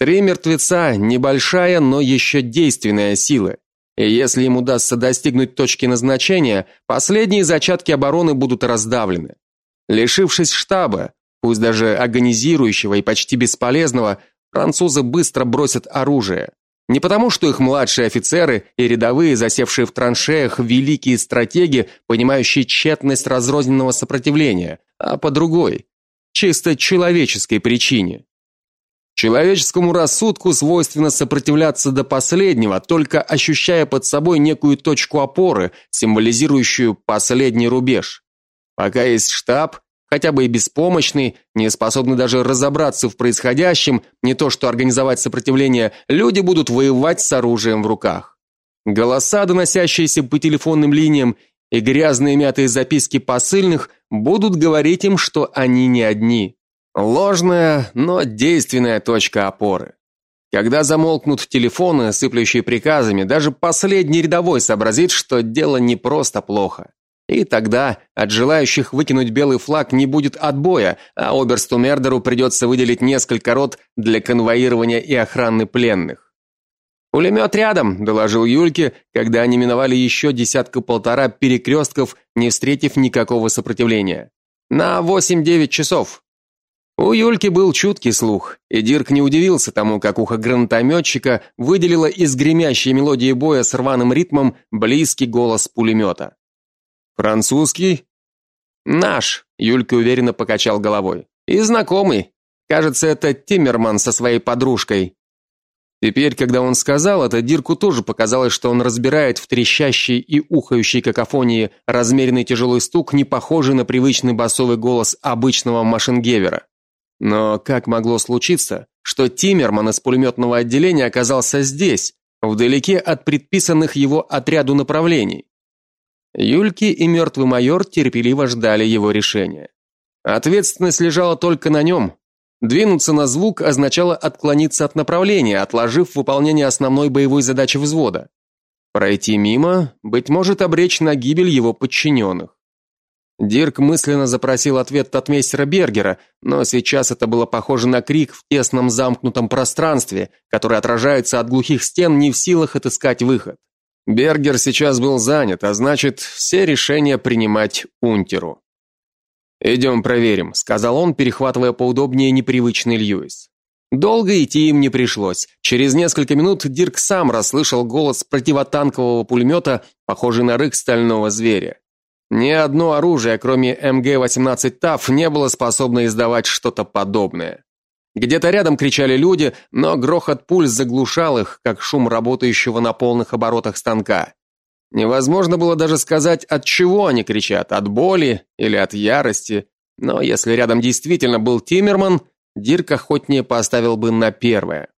Speaker 1: Три мертвеца небольшая, но еще действенная сила. И если им удастся достигнуть точки назначения, последние зачатки обороны будут раздавлены. Лишившись штаба, пусть даже агонизирующего и почти бесполезного, французы быстро бросят оружие. Не потому, что их младшие офицеры и рядовые, засевшие в траншеях, великие стратеги, понимающие тщетность разрозненного сопротивления, а по другой, чисто человеческой причине. Человеческому рассудку свойственно сопротивляться до последнего, только ощущая под собой некую точку опоры, символизирующую последний рубеж. Пока есть штаб, хотя бы и беспомощный, не способный даже разобраться в происходящем, не то что организовать сопротивление, люди будут воевать с оружием в руках. Голоса, доносящиеся по телефонным линиям, и грязные мятые записки посыльных будут говорить им, что они не одни. Ложная, но действенная точка опоры. Когда замолкнут телефоны, сыплющие приказами, даже последний рядовой сообразит, что дело не просто плохо. И тогда от желающих выкинуть белый флаг не будет отбоя, а оберсту Мердеру придется выделить несколько рот для конвоирования и охраны пленных. «Пулемет рядом», – доложил Юльке, когда они миновали еще десятка-полтора перекрестков, не встретив никакого сопротивления. «На восемь-девять часов». У Юльки был чуткий слух, и Дирк не удивился тому, как ухо гранатометчика выделило из гремящей мелодии боя с рваным ритмом близкий голос пулемета. Французский?
Speaker 2: Наш, Юлька уверенно покачал головой. И знакомый. Кажется, это Тиммерман со своей подружкой. Теперь, когда он сказал это, Дирку тоже показалось, что он разбирает в трещащей и ухающей какофонии размеренный тяжелый стук, не похожий на привычный басовый голос обычного машингевера. Но как могло случиться, что Тиммерман из пулеметного отделения оказался здесь, вдалеке от предписанных его отряду направлений? Юльки и мертвый майор терпеливо ждали его решения. Ответственность лежала только на нем, Двинуться на звук означало отклониться от направления, отложив выполнение основной боевой задачи взвода. Пройти мимо, быть может, обречь на гибель его подчиненных. Дирк мысленно запросил ответ от мейстера Бергера, но сейчас это было похоже на крик в тесном замкнутом пространстве, который отражается от глухих стен, не в силах отыскать выход. Бергер сейчас был занят, а значит, все решения принимать Унтеру. «Идем проверим», — сказал он, перехватывая поудобнее непривычный Льюис. Долго идти им не пришлось. Через несколько минут Дирк сам расслышал голос противотанкового пулемета, похожий на рык стального зверя. Ни одно оружие, кроме МГ-18 ТАФ, не было способно издавать что-то подобное. Где-то рядом кричали люди, но грохот пуль заглушал их, как шум работающего на полных оборотах станка. Невозможно было даже сказать, от чего они кричат, от боли или от ярости. Но если рядом действительно был Тиммерман, Дирк охотнее поставил бы на первое.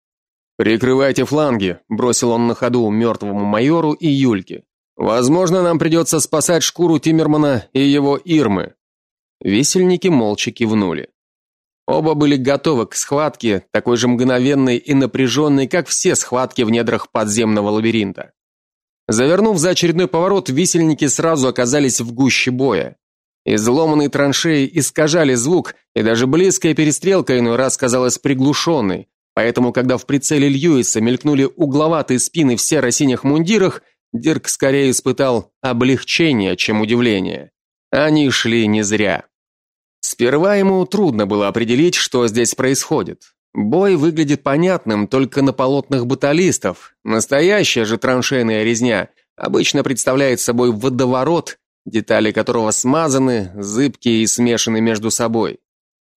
Speaker 2: «Прикрывайте фланги», – бросил он на ходу мертвому майору и Юльке. «Возможно, нам придется спасать шкуру Тиммермана и его Ирмы». Висельники молча кивнули. Оба были готовы к схватке, такой же мгновенной и напряженной, как все схватки в недрах подземного лабиринта. Завернув за очередной поворот, висельники сразу оказались в гуще боя. Изломанные траншеи искажали звук, и даже близкая перестрелка иной раз казалась приглушенной. Поэтому, когда в прицеле Льюиса мелькнули угловатые спины в серо-синих мундирах, Дирк скорее испытал облегчение, чем удивление. Они шли не зря. Сперва ему трудно было определить, что здесь происходит. Бой выглядит понятным только на полотнах баталистов. Настоящая же траншейная резня обычно представляет собой водоворот, детали которого смазаны, зыбкие и смешаны между собой.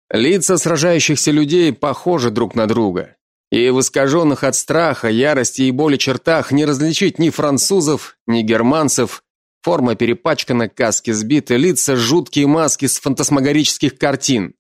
Speaker 2: Лица сражающихся людей похожи друг на друга. И в искаженных от страха, ярости и боли чертах не различить ни французов, ни германцев. Форма перепачкана, каски сбиты, лица жуткие маски с фантасмагорических картин.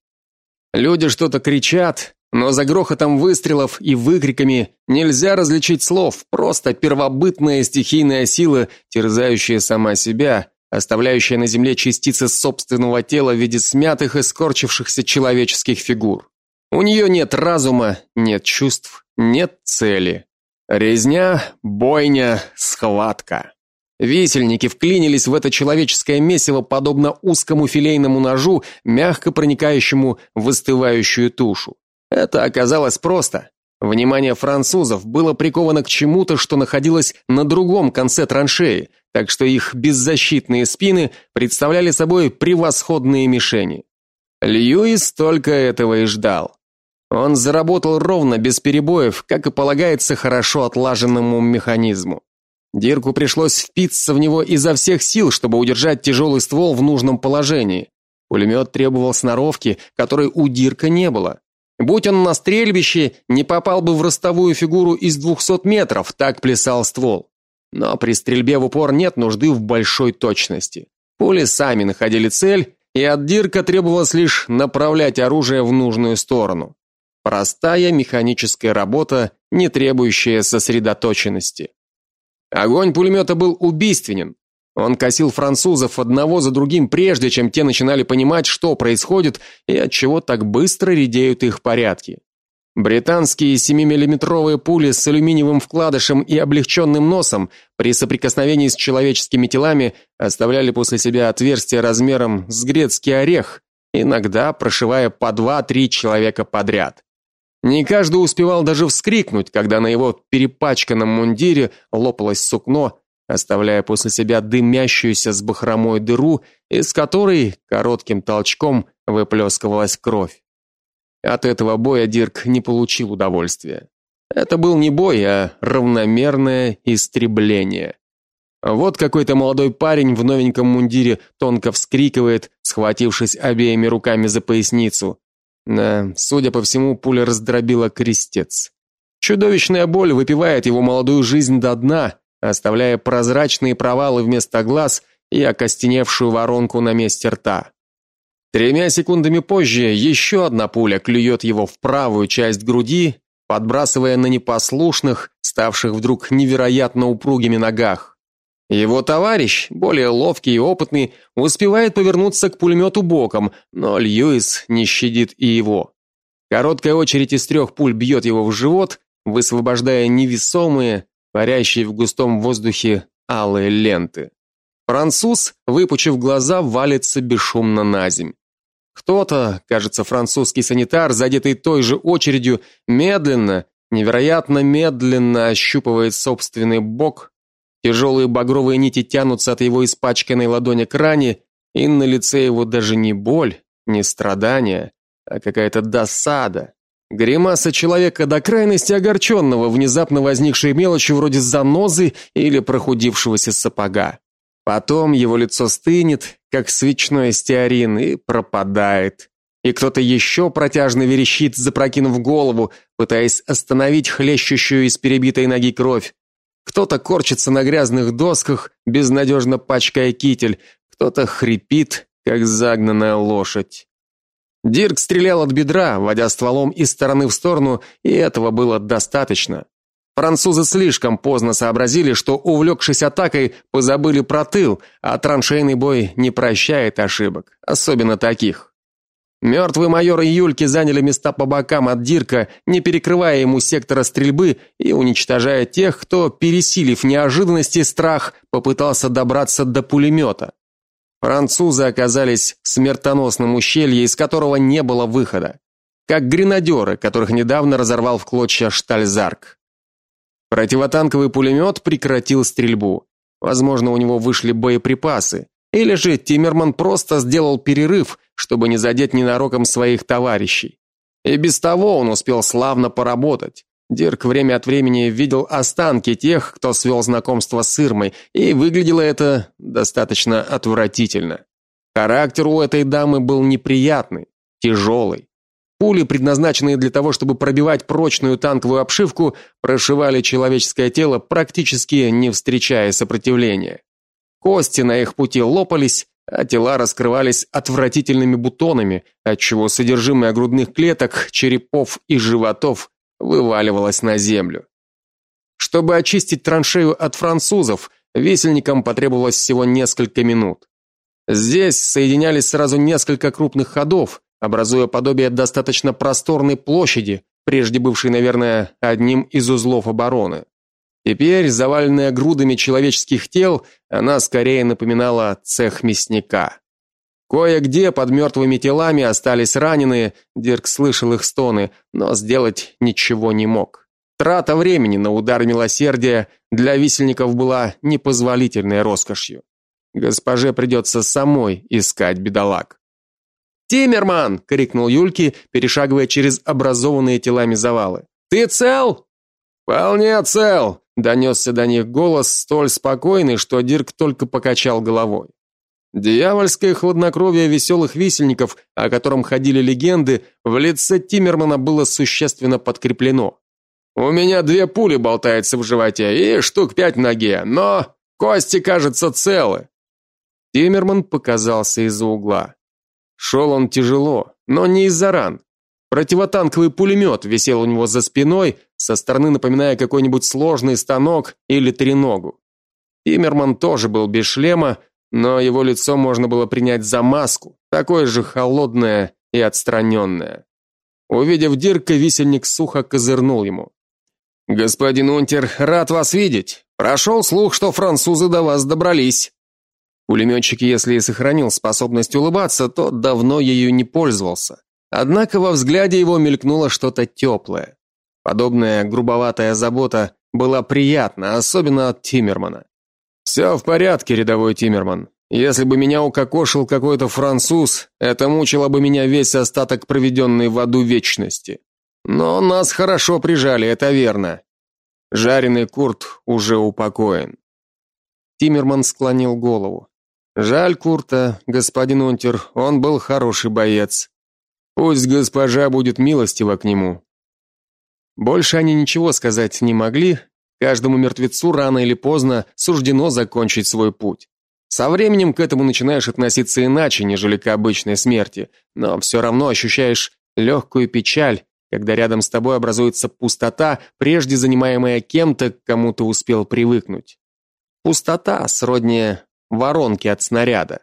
Speaker 2: Люди что-то кричат, но за грохотом выстрелов и выкриками нельзя различить слов, просто первобытная стихийная сила, терзающая сама себя, оставляющая на земле частицы собственного тела в виде смятых и скорчившихся человеческих фигур. У нее нет разума, нет чувств, нет цели. Резня, бойня, схватка. Висельники вклинились в это человеческое месиво подобно узкому филейному ножу, мягко проникающему в остывающую тушу. Это оказалось просто. Внимание французов было приковано к чему-то, что находилось на другом конце траншеи, так что их беззащитные спины представляли собой превосходные мишени. Льюис только этого и ждал. Он заработал ровно без перебоев, как и полагается хорошо отлаженному механизму. Дирку пришлось впиться в него изо всех сил, чтобы удержать тяжелый ствол в нужном положении. Пулемет требовал сноровки, которой у Дирка не было. Будь он на стрельбище, не попал бы в ростовую фигуру из 200 метров, так плясал ствол. Но при стрельбе в упор нет нужды в большой точности. Пули сами находили цель, и от Дирка требовалось лишь направлять оружие в нужную сторону. Простая механическая работа, не требующая сосредоточенности. Огонь пулемета был убийственен, он косил французов одного за другим, прежде чем те начинали понимать, что происходит и от чего так быстро редеют их порядки. Британские 7-миллиметровые пули с алюминиевым вкладышем и облегченным носом при соприкосновении с человеческими телами оставляли после себя отверстия размером с грецкий орех, иногда прошивая по 2-3 человека подряд. Не каждый успевал даже вскрикнуть, когда на его перепачканном мундире лопалось сукно, оставляя после себя дымящуюся с бахромой дыру, из которой коротким толчком выплескивалась кровь. От этого боя Дирк не получил удовольствия. Это был не бой, а равномерное истребление.
Speaker 1: Вот какой-то молодой парень в новеньком мундире тонко вскрикивает, схватившись обеими руками за поясницу. Да, судя по всему, пуля раздробила крестец. Чудовищная боль выпивает его молодую жизнь до дна, оставляя прозрачные провалы вместо глаз и окостеневшую воронку на месте рта. Тремя секундами позже еще одна пуля клюет его в правую часть груди, подбрасывая на непослушных, ставших вдруг невероятно упругими ногах. Его товарищ, более ловкий и опытный, успевает повернуться к пулемету боком, но Льюис не щадит и его. Короткая очередь из трех пуль бьет его в живот, высвобождая невесомые, парящие в густом воздухе алые ленты. Француз, выпучив глаза, валится бесшумно на земь. Кто-то, кажется, французский санитар, задетый той же очередью, медленно, невероятно медленно ощупывает собственный бок. Тяжелые багровые нити тянутся от его испачканной ладони к ране, и на лице его даже не боль, не страдание, а какая-то досада. Гримаса человека до крайности огорченного внезапно возникшей мелочью вроде занозы или прохудившегося сапога. Потом его лицо стынет, как свечной стеарин, и пропадает. И кто-то еще протяжно верещит, запрокинув голову, пытаясь остановить хлещущую из перебитой ноги кровь. Кто-то корчится на грязных досках, безнадежно пачкая китель, кто-то хрипит, как загнанная лошадь. Дирк стрелял от бедра, водя стволом из стороны в сторону, и этого было достаточно. Французы слишком поздно сообразили, что, увлекшись атакой, позабыли про тыл, а траншейный бой не прощает ошибок, особенно таких. Мертвые майоры Юльки заняли места по бокам от Дирка, не перекрывая ему сектора стрельбы и уничтожая тех, кто, пересилив неожиданность и страх, попытался добраться до пулемета. Французы оказались в смертоносном ущелье, из которого не было выхода, как гренадеры, которых недавно разорвал в клочья Штальзарк. Противотанковый пулемет прекратил стрельбу. Возможно, у него вышли боеприпасы, или же Тиммерман просто сделал перерыв, чтобы не задеть ненароком своих товарищей. И без того он успел славно поработать. Дирк время от времени видел останки тех, кто свел знакомство с Ирмой, и выглядело это достаточно отвратительно. Характер у этой дамы был неприятный, тяжелый. Пули, предназначенные для того, чтобы пробивать прочную танковую обшивку, прошивали человеческое тело, практически не встречая сопротивления. Кости на их пути лопались, а тела раскрывались отвратительными бутонами, отчего содержимое грудных клеток, черепов и животов вываливалось на землю. Чтобы очистить траншею от французов, весельникам потребовалось всего несколько минут. Здесь соединялись сразу несколько крупных ходов, образуя подобие достаточно просторной площади, прежде бывшей, наверное, одним из узлов обороны. Теперь, заваленная грудами человеческих тел, она скорее напоминала цех мясника. Кое-где под мертвыми телами остались раненые, Дирк слышал их стоны, но сделать ничего не мог. Трата времени на удар милосердия для висельников была непозволительной роскошью. Госпоже придется самой искать бедолаг. «Тиммерман!» — крикнул Юльки, перешагивая через образованные телами завалы. «Ты цел?» «Вполне цел!» — донесся до них голос, столь спокойный, что Дирк только покачал головой. Дьявольское хладнокровие веселых висельников, о котором ходили легенды, в лице Тиммермана было существенно подкреплено. «У меня две пули болтаются в животе и штук пять в ноге, но кости, кажется, целы». Тиммерман показался из-за угла. Шел он тяжело, но не из-за ран. Противотанковый пулемет висел у него за спиной, со стороны напоминая какой-нибудь сложный станок или треногу. Тиммерман тоже был без шлема, но его лицо можно было принять за маску, такое же холодное и отстраненное. Увидев Дирка, висельник сухо козырнул ему. Господин Унтер, рад вас видеть. Прошел слух, что французы до вас добрались. Пулеметчик, если и сохранил способность улыбаться, то давно ею не пользовался. Однако во взгляде его мелькнуло что-то теплое. Подобная грубоватая забота была приятна, особенно от Тиммермана. «Все в порядке, рядовой Тиммерман. Если бы меня укокошил какой-то француз, это мучило бы меня весь остаток проведенной в аду вечности. Но нас хорошо прижали, это верно. Жареный Курт уже упокоен. Тиммерман склонил голову. Жаль Курта, господин Унтер, он был хороший боец. Пусть госпожа будет милостива к нему. Больше они ничего сказать не могли. Каждому мертвецу рано или поздно суждено закончить свой путь. Со временем к этому начинаешь относиться иначе, нежели к обычной смерти, но все равно ощущаешь легкую печаль, когда рядом с тобой образуется пустота, прежде занимаемая кем-то, к кому ты успел привыкнуть. Пустота сродни воронке от снаряда.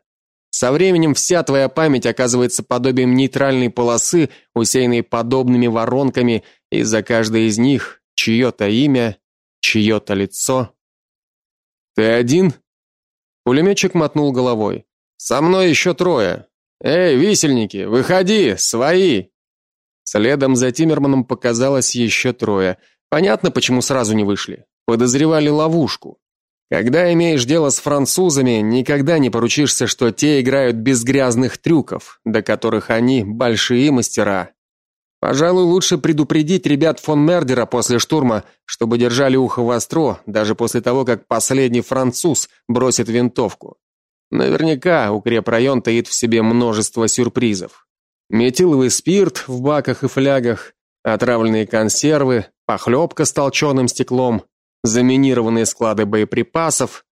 Speaker 1: Со временем вся твоя память оказывается подобием нейтральной полосы, усеянной подобными воронками, и за каждой из них чье-то имя, чье-то лицо. Ты один? Пулеметчик мотнул головой. Со мной еще трое. Эй, висельники, выходи, свои. Следом за Тиммерманом показалось еще трое. Понятно, почему сразу не вышли. Подозревали ловушку. Когда имеешь дело с французами, никогда не поручишься, что те играют без грязных трюков, до которых они большие мастера. Пожалуй, лучше предупредить ребят фон Мердера после штурма, чтобы держали ухо востро, даже после того, как последний француз бросит винтовку. Наверняка укрепрайон таит в себе множество сюрпризов. Метиловый спирт в баках и флягах, отравленные консервы, похлебка с толченым стеклом, заминированные склады боеприпасов.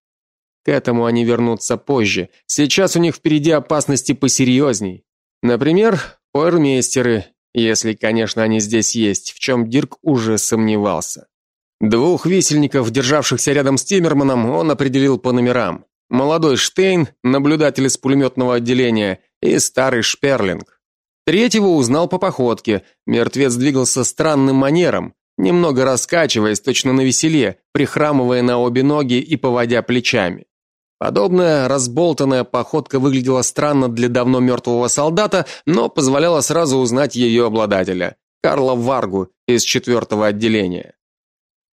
Speaker 1: К этому они вернутся позже. Сейчас у них впереди опасности посерьезней. Например, пойрмейстеры, если, конечно, они здесь есть, в чем Дирк уже сомневался. Двух висельников, державшихся рядом с Тиммерманом, он определил по номерам. Молодой Штейн, наблюдатель из пулеметного отделения, и старый Шперлинг. Третьего узнал по походке. Мертвец двигался странным манером, немного раскачиваясь точно на веселе, прихрамывая на обе ноги и поводя плечами. Подобная разболтанная походка выглядела странно для давно мертвого солдата, но позволяла сразу узнать ее обладателя Карла Варгу из четвертого отделения.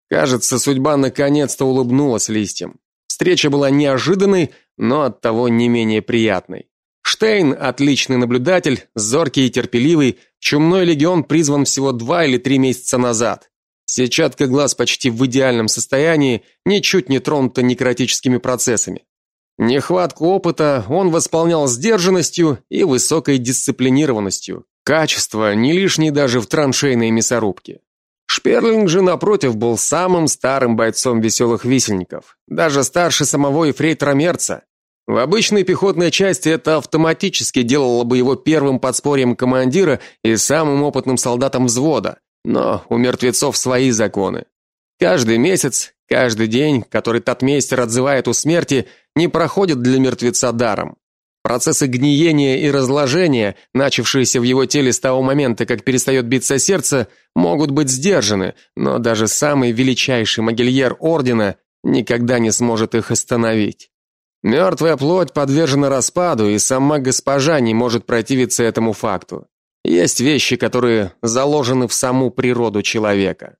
Speaker 1: Кажется, судьба наконец-то улыбнулась листьям. Встреча была неожиданной, но оттого не менее приятной. Штейн отличный наблюдатель, зоркий и терпеливый, чумной легион призван всего два или три месяца назад. Сетчатка глаз почти в идеальном состоянии, ничуть не тронута некротическими процессами. Нехватку опыта он восполнял сдержанностью и высокой дисциплинированностью. Качество не лишнее даже в траншейной мясорубке. Шперлинг же напротив был самым старым бойцом веселых висельников, даже старше самого эфрейтора Мерца. В обычной пехотной части это автоматически делало бы его первым подспорьем командира и самым опытным солдатом взвода. Но у мертвецов свои законы. Каждый месяц, каждый день, который татмейстер отзывает у смерти, не проходит для мертвеца даром. Процессы гниения и разложения, начавшиеся в его теле с того момента, как перестает биться сердце, могут быть сдержаны, но даже самый величайший могильер ордена никогда не сможет их остановить. Мертвая плоть подвержена распаду, и сама госпожа не может противиться этому факту. Есть вещи, которые заложены в саму природу человека.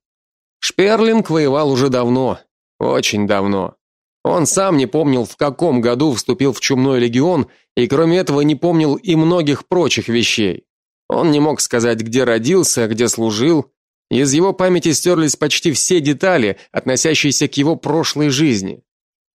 Speaker 1: Шперлинг воевал уже давно, очень давно. Он сам не помнил, в каком году вступил в Чумной легион, и кроме этого не помнил и многих прочих вещей. Он не мог сказать, где родился, где служил. Из его памяти стерлись почти все детали, относящиеся к его прошлой жизни.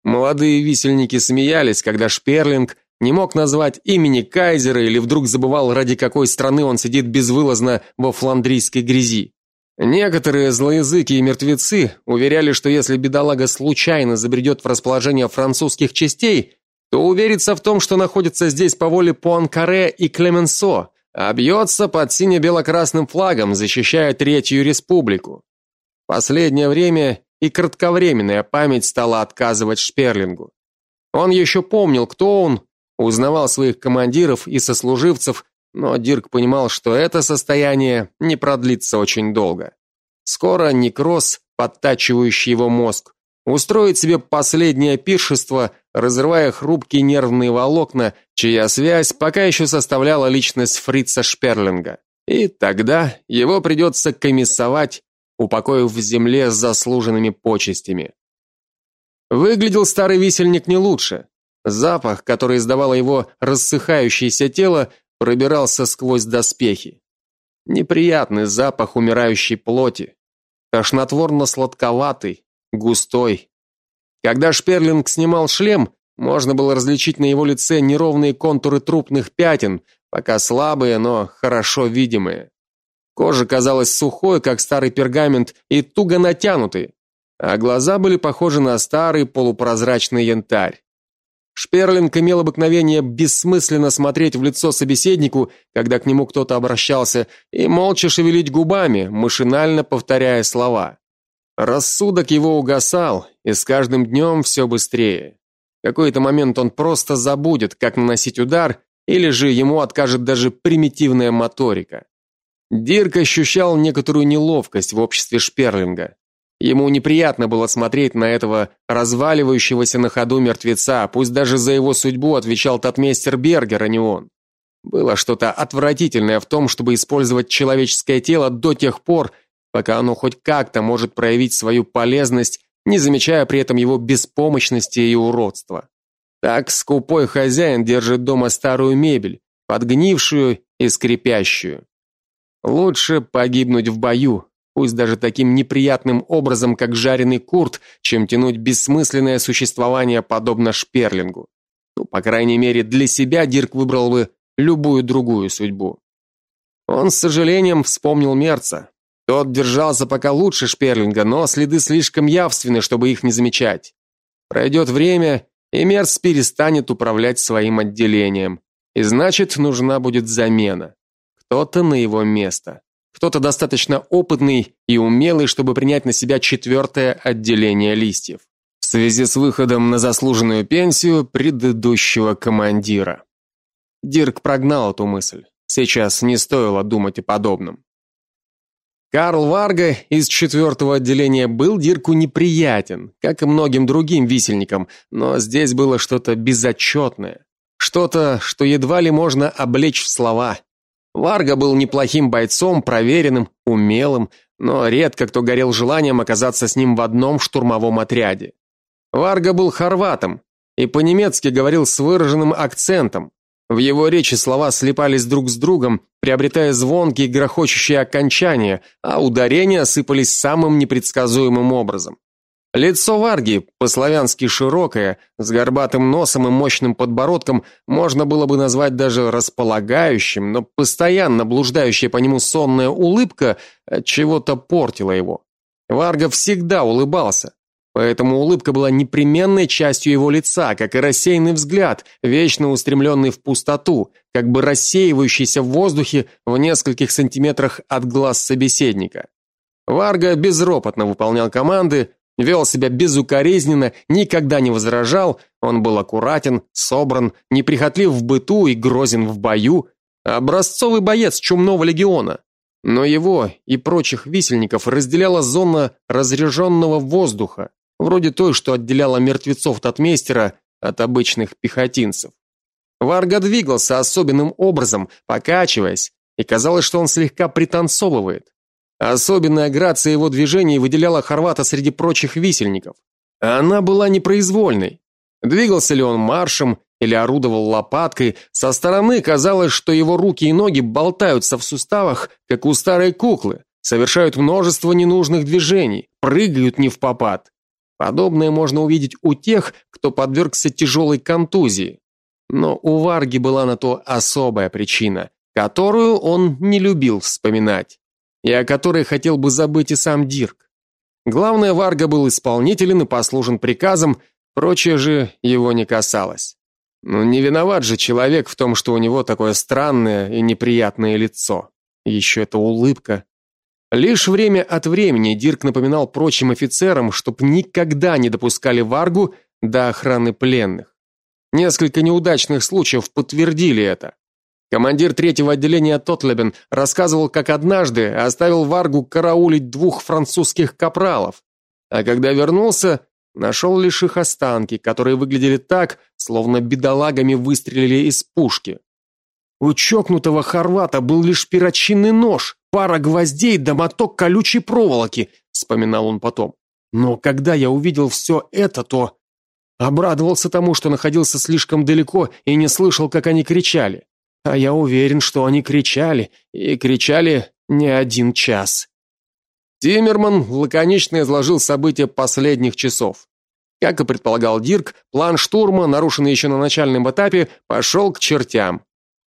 Speaker 1: Молодые висельники смеялись, когда Шперлинг не мог назвать имени кайзера или вдруг забывал, ради какой страны он сидит безвылазно во фландрийской грязи. Некоторые злоязыки и мертвецы уверяли, что если бедолага случайно забредет в расположение французских частей, то уверится в том, что находится здесь по воле Пуанкаре и Клеменсо, а бьется под сине-бело-красным флагом, защищая Третью республику. Последнее время и кратковременная память стала отказывать Шперлингу. Он еще помнил, кто он, узнавал своих командиров и сослуживцев, но Дирк понимал, что это состояние не продлится очень долго. Скоро некроз, подтачивающий его мозг, устроит себе последнее пиршество, разрывая хрупкие нервные волокна, чья связь пока еще составляла личность фрица Шперлинга. И тогда его придется комиссовать, упокоив в земле с заслуженными почестями. Выглядел старый висельник не лучше. Запах, который издавало его рассыхающееся тело, пробирался сквозь доспехи. Неприятный запах умирающей плоти, тошнотворно-сладковатый, густой. Когда Шперлинг снимал шлем, можно было различить на его лице неровные контуры трупных пятен, пока слабые, но хорошо видимые. Кожа казалась сухой, как старый пергамент, и туго натянутой, а глаза были похожи на старый полупрозрачный янтарь. Шперлинг имел обыкновение бессмысленно смотреть в лицо собеседнику, когда к нему кто-то обращался, и молча шевелить губами, машинально повторяя слова. Рассудок его угасал, и с каждым днем все быстрее. В какой-то момент он просто забудет, как наносить удар, или же ему откажет даже примитивная моторика. Дирк ощущал некоторую неловкость в обществе Шперлинга. Ему неприятно было смотреть на этого разваливающегося на ходу мертвеца, пусть даже за его судьбу отвечал татмейстер Бергер, а не он. Было что-то отвратительное в том, чтобы использовать человеческое тело до тех пор, пока оно хоть как-то может проявить свою полезность, не замечая при этом его беспомощности и уродства. Так скупой хозяин держит дома старую мебель, подгнившую и скрипящую. Лучше погибнуть в бою, пусть даже таким неприятным образом, как жареный курт, чем тянуть бессмысленное существование подобно Шперлингу. Ну, по крайней мере, для себя Дирк выбрал бы любую другую судьбу. Он с сожалением вспомнил Мерца. Тот держался пока лучше Шперлинга, но следы слишком явственны, чтобы их не замечать. Пройдет время, и Мерц перестанет управлять своим отделением. И значит, нужна будет замена. Кто-то на его место кто-то достаточно опытный и умелый, чтобы принять на себя четвертое отделение листьев в связи с выходом на заслуженную пенсию предыдущего командира. Дирк прогнал эту мысль. Сейчас не стоило думать о подобном. Карл Варга из четвертого отделения был Дирку неприятен, как и многим другим висельникам, но здесь было что-то безотчетное, что-то, что едва ли можно облечь в слова. Варга был неплохим бойцом, проверенным, умелым, но редко кто горел желанием оказаться с ним в одном штурмовом отряде. Варга был хорватом и по-немецки говорил с выраженным акцентом. В его речи слова слипались друг с другом, приобретая звонкие грохочущие окончания, а ударения сыпались самым непредсказуемым образом. Лицо Варги, по-славянски широкое, с горбатым носом и мощным подбородком, можно было бы назвать даже располагающим, но постоянно блуждающая по нему сонная улыбка чего-то портила его. Варга всегда улыбался, поэтому улыбка была непременной частью его лица, как и рассеянный взгляд, вечно устремленный в пустоту, как бы рассеивающийся в воздухе в нескольких сантиметрах от глаз собеседника. Варга безропотно выполнял команды, Вел себя безукоризненно, никогда не возражал, он был аккуратен, собран, неприхотлив в быту и грозен в бою, образцовый боец чумного легиона. Но его и прочих висельников разделяла зона разряженного воздуха, вроде той, что отделяла мертвецов татмейстера от обычных пехотинцев. Варга двигался особенным образом, покачиваясь, и казалось, что он слегка пританцовывает. Особенная грация его движений выделяла хорвата среди прочих висельников. Она была непроизвольной. Двигался ли он маршем или орудовал лопаткой, со стороны казалось, что его руки и ноги болтаются в суставах, как у старой куклы, совершают множество ненужных движений, прыгают не в попад. Подобное можно увидеть у тех, кто подвергся тяжелой контузии. Но у Варги была на то особая причина, которую он не любил вспоминать и о которой хотел бы забыть и сам Дирк. Главное, Варга был исполнителен и послужен приказам, прочее же его не касалось. Ну не виноват же человек в том, что у него такое странное и неприятное лицо. Еще эта улыбка. Лишь время от времени Дирк напоминал прочим офицерам, чтоб никогда не допускали Варгу до охраны пленных. Несколько неудачных случаев подтвердили это. Командир третьего отделения Тотлебен рассказывал, как однажды оставил Варгу караулить двух французских капралов, а когда вернулся, нашел лишь их останки, которые выглядели так, словно бедолагами выстрелили из пушки. У чокнутого хорвата был лишь перочинный нож, пара гвоздей да моток колючей проволоки, вспоминал он потом. Но когда я увидел все это, то обрадовался тому, что находился слишком далеко и не слышал, как они кричали. А я уверен, что они кричали, и кричали не один час. Тиммерман лаконично изложил события последних часов. Как и предполагал Дирк, план штурма, нарушенный еще на начальном этапе, пошел к чертям.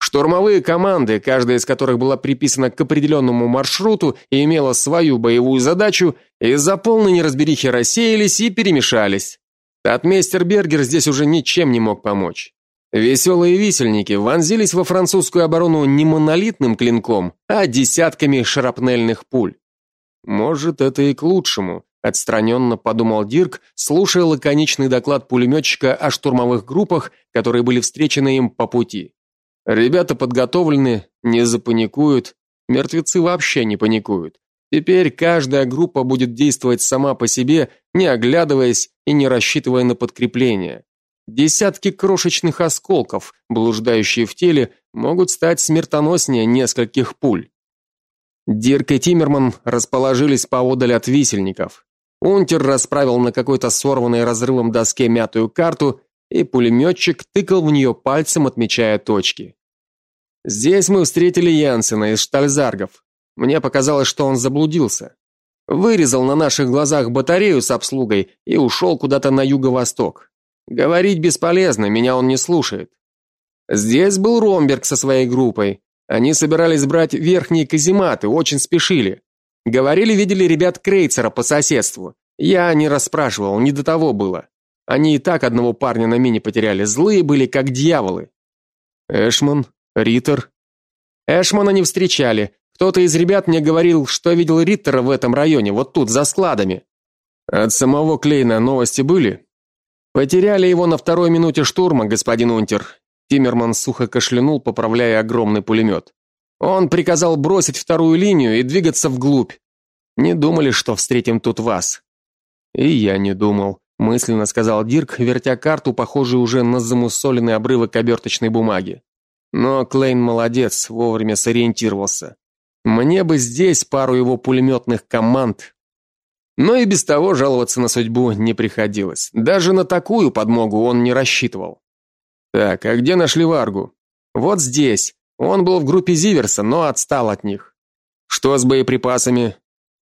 Speaker 1: Штурмовые команды, каждая из которых была приписана к определенному маршруту и имела свою боевую задачу, из-за полной неразберихи рассеялись и перемешались. Татмейстер Бергер здесь уже ничем не мог помочь. Веселые висельники вонзились во французскую оборону не монолитным клинком, а десятками шрапнельных пуль. Может, это и к лучшему, отстраненно подумал Дирк, слушая лаконичный доклад пулеметчика о штурмовых группах, которые были встречены им по пути. Ребята подготовлены, не запаникуют, мертвецы вообще не паникуют. Теперь каждая группа будет действовать сама по себе, не оглядываясь и не рассчитывая на подкрепление. Десятки крошечных осколков, блуждающие в теле, могут стать смертоноснее нескольких пуль. Дирк и Тиммерман расположились поодаль от висельников. Унтер расправил на какой-то сорванной разрывом доске мятую карту, и пулеметчик тыкал в нее пальцем, отмечая точки. Здесь мы встретили Янсена из Штальзаргов. Мне показалось, что он заблудился. Вырезал на наших глазах батарею с обслугой и ушел куда-то на юго-восток. Говорить бесполезно, меня он не слушает. Здесь был Ромберг со своей группой. Они собирались брать верхние казематы, очень спешили. Говорили, видели ребят Крейцера по соседству. Я не расспрашивал, не до того было. Они и так одного парня на мине потеряли, злые были как дьяволы. Эшман, Риттер. Эшмана не встречали. Кто-то из ребят мне говорил, что видел Риттера в этом районе, вот тут за складами. От самого Клейна новости были? Потеряли его на второй минуте штурма, господин Унтер. Тиммерман сухо кашлянул, поправляя огромный пулемет. Он приказал бросить вторую линию и двигаться вглубь. Не думали, что встретим тут вас. И я не думал, мысленно сказал Дирк, вертя карту, похожую уже на замусоленный обрывок оберточной бумаги. Но Клейн молодец, вовремя сориентировался. Мне бы здесь пару его пулеметных команд. Но и без того жаловаться на судьбу не приходилось. Даже на такую подмогу он не рассчитывал. Так, а где нашли Варгу? Вот здесь. Он был в группе Зиверса, но отстал от них. Что с боеприпасами?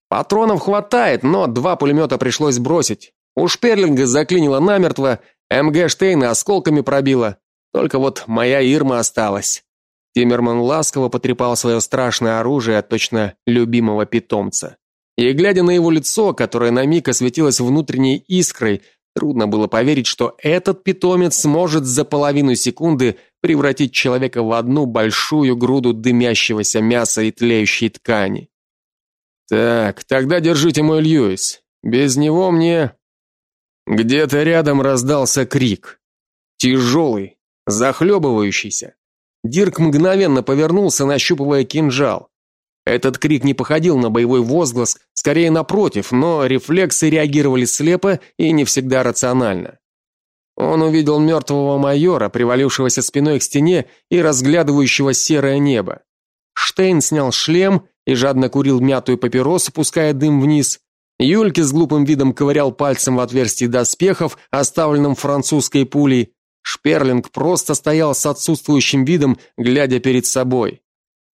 Speaker 1: Патронов хватает, но два пулемета пришлось бросить. У Шперлинга заклинило намертво, МГ Штейна осколками пробило. Только вот моя Ирма осталась. Тиммерман ласково потрепал свое страшное оружие от точно любимого питомца. И глядя на его лицо, которое на миг осветилось внутренней искрой, трудно было поверить, что этот питомец сможет за половину секунды превратить человека в одну большую груду дымящегося мяса и тлеющей ткани. Так, тогда держите мой Льюис. Без него мне где-то рядом раздался крик. Тяжелый, захлебывающийся. Дирк мгновенно повернулся, нащупывая кинжал. Этот крик не походил на боевой возглас, скорее напротив, но рефлексы реагировали слепо и не всегда рационально. Он увидел мертвого майора, привалившегося спиной к стене и разглядывающего серое небо. Штейн снял шлем и жадно курил мятую папиросу, пуская дым вниз. Юльке с глупым видом ковырял пальцем в отверстии доспехов, оставленном французской пулей. Шперлинг просто стоял с отсутствующим видом, глядя перед собой.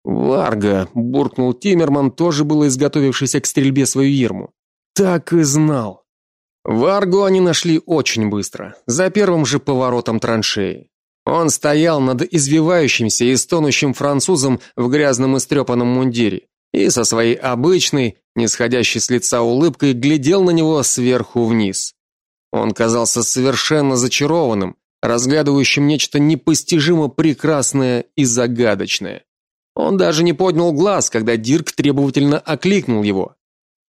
Speaker 1: Варга, буркнул Тиммерман, тоже был изготовившийся к стрельбе свою ерму. Так и знал. Варгу они нашли очень быстро, за первым же поворотом траншеи. Он стоял над извивающимся и стонущим французом в грязном истрепанном мундире и со своей обычной, нисходящей с лица улыбкой глядел на него сверху вниз. Он казался совершенно зачарованным, разглядывающим нечто непостижимо прекрасное и загадочное. Он даже не поднял глаз, когда Дирк требовательно окликнул его.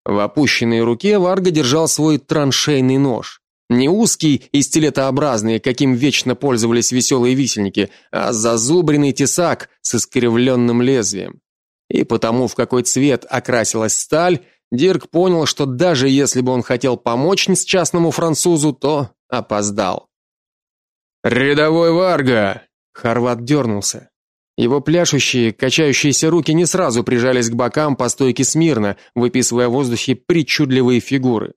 Speaker 1: В опущенной руке Варга держал свой траншейный нож. Не узкий и стилетообразный, каким вечно пользовались веселые висельники, а зазубренный тесак с искривленным лезвием. И потому, в какой цвет окрасилась сталь, Дирк понял, что даже если бы он хотел помочь несчастному французу, то опоздал. «Рядовой Варга!» Хорват дернулся. Его пляшущие, качающиеся руки не сразу прижались к бокам по стойке смирно, выписывая в воздухе причудливые фигуры.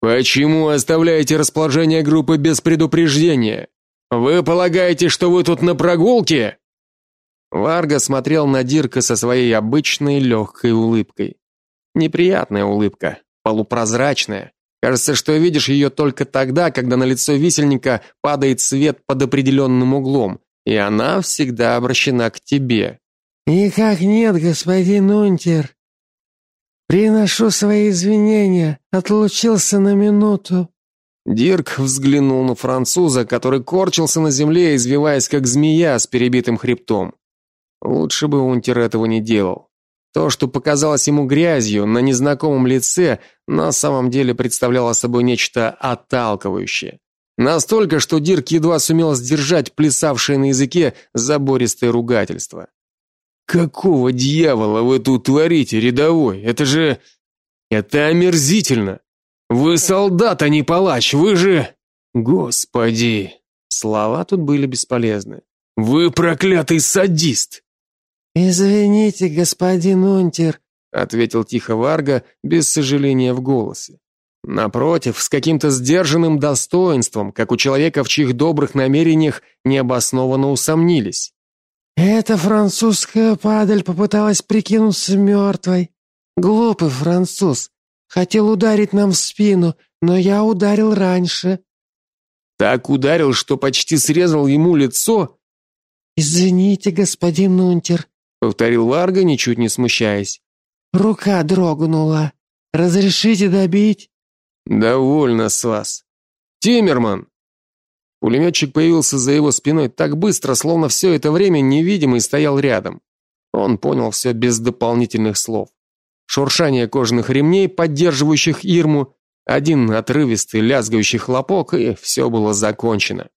Speaker 1: Почему оставляете расположение группы без предупреждения? Вы полагаете, что вы тут на прогулке? Варга смотрел на Дирка со своей обычной легкой улыбкой. Неприятная улыбка, полупрозрачная, Кажется, что видишь ее только тогда, когда на лицо висельника падает свет под определенным углом, и она всегда обращена к тебе.
Speaker 3: Никак нет, господин Унтер. Приношу свои извинения, отлучился на минуту.
Speaker 1: Дирк взглянул на француза, который корчился на земле, извиваясь как змея с перебитым хребтом. Лучше бы Унтер этого не делал. То, что показалось ему грязью на незнакомом лице, на самом деле представляло собой нечто отталкивающее. Настолько, что Дирк едва сумел сдержать плясавшее на языке забористое ругательство. Какого дьявола вы тут творите, рядовой? Это же это омерзительно. Вы солдат, а не палач. Вы же Господи. Слова тут были бесполезны. Вы проклятый садист.
Speaker 3: Извините, господин Унтер,
Speaker 1: ответил тихо Варга без сожаления в голосе. Напротив, с каким-то сдержанным достоинством, как у человека, в чьих добрых намерениях необоснованно усомнились.
Speaker 3: Эта французская падаль попыталась прикинуться мертвой. Глупый француз. Хотел ударить нам в спину, но я ударил раньше.
Speaker 1: Так ударил, что почти срезал ему лицо.
Speaker 3: Извините, господин Унтер,
Speaker 1: повторил Варга, ничуть не смущаясь.
Speaker 3: Рука дрогнула. Разрешите добить?
Speaker 1: Довольно с вас. Тиммерман. Пулеметчик появился за его спиной так быстро, словно все это время невидимый стоял рядом. Он понял все без дополнительных слов. Шуршание кожаных ремней, поддерживающих Ирму, один отрывистый лязгающий хлопок, и все было закончено.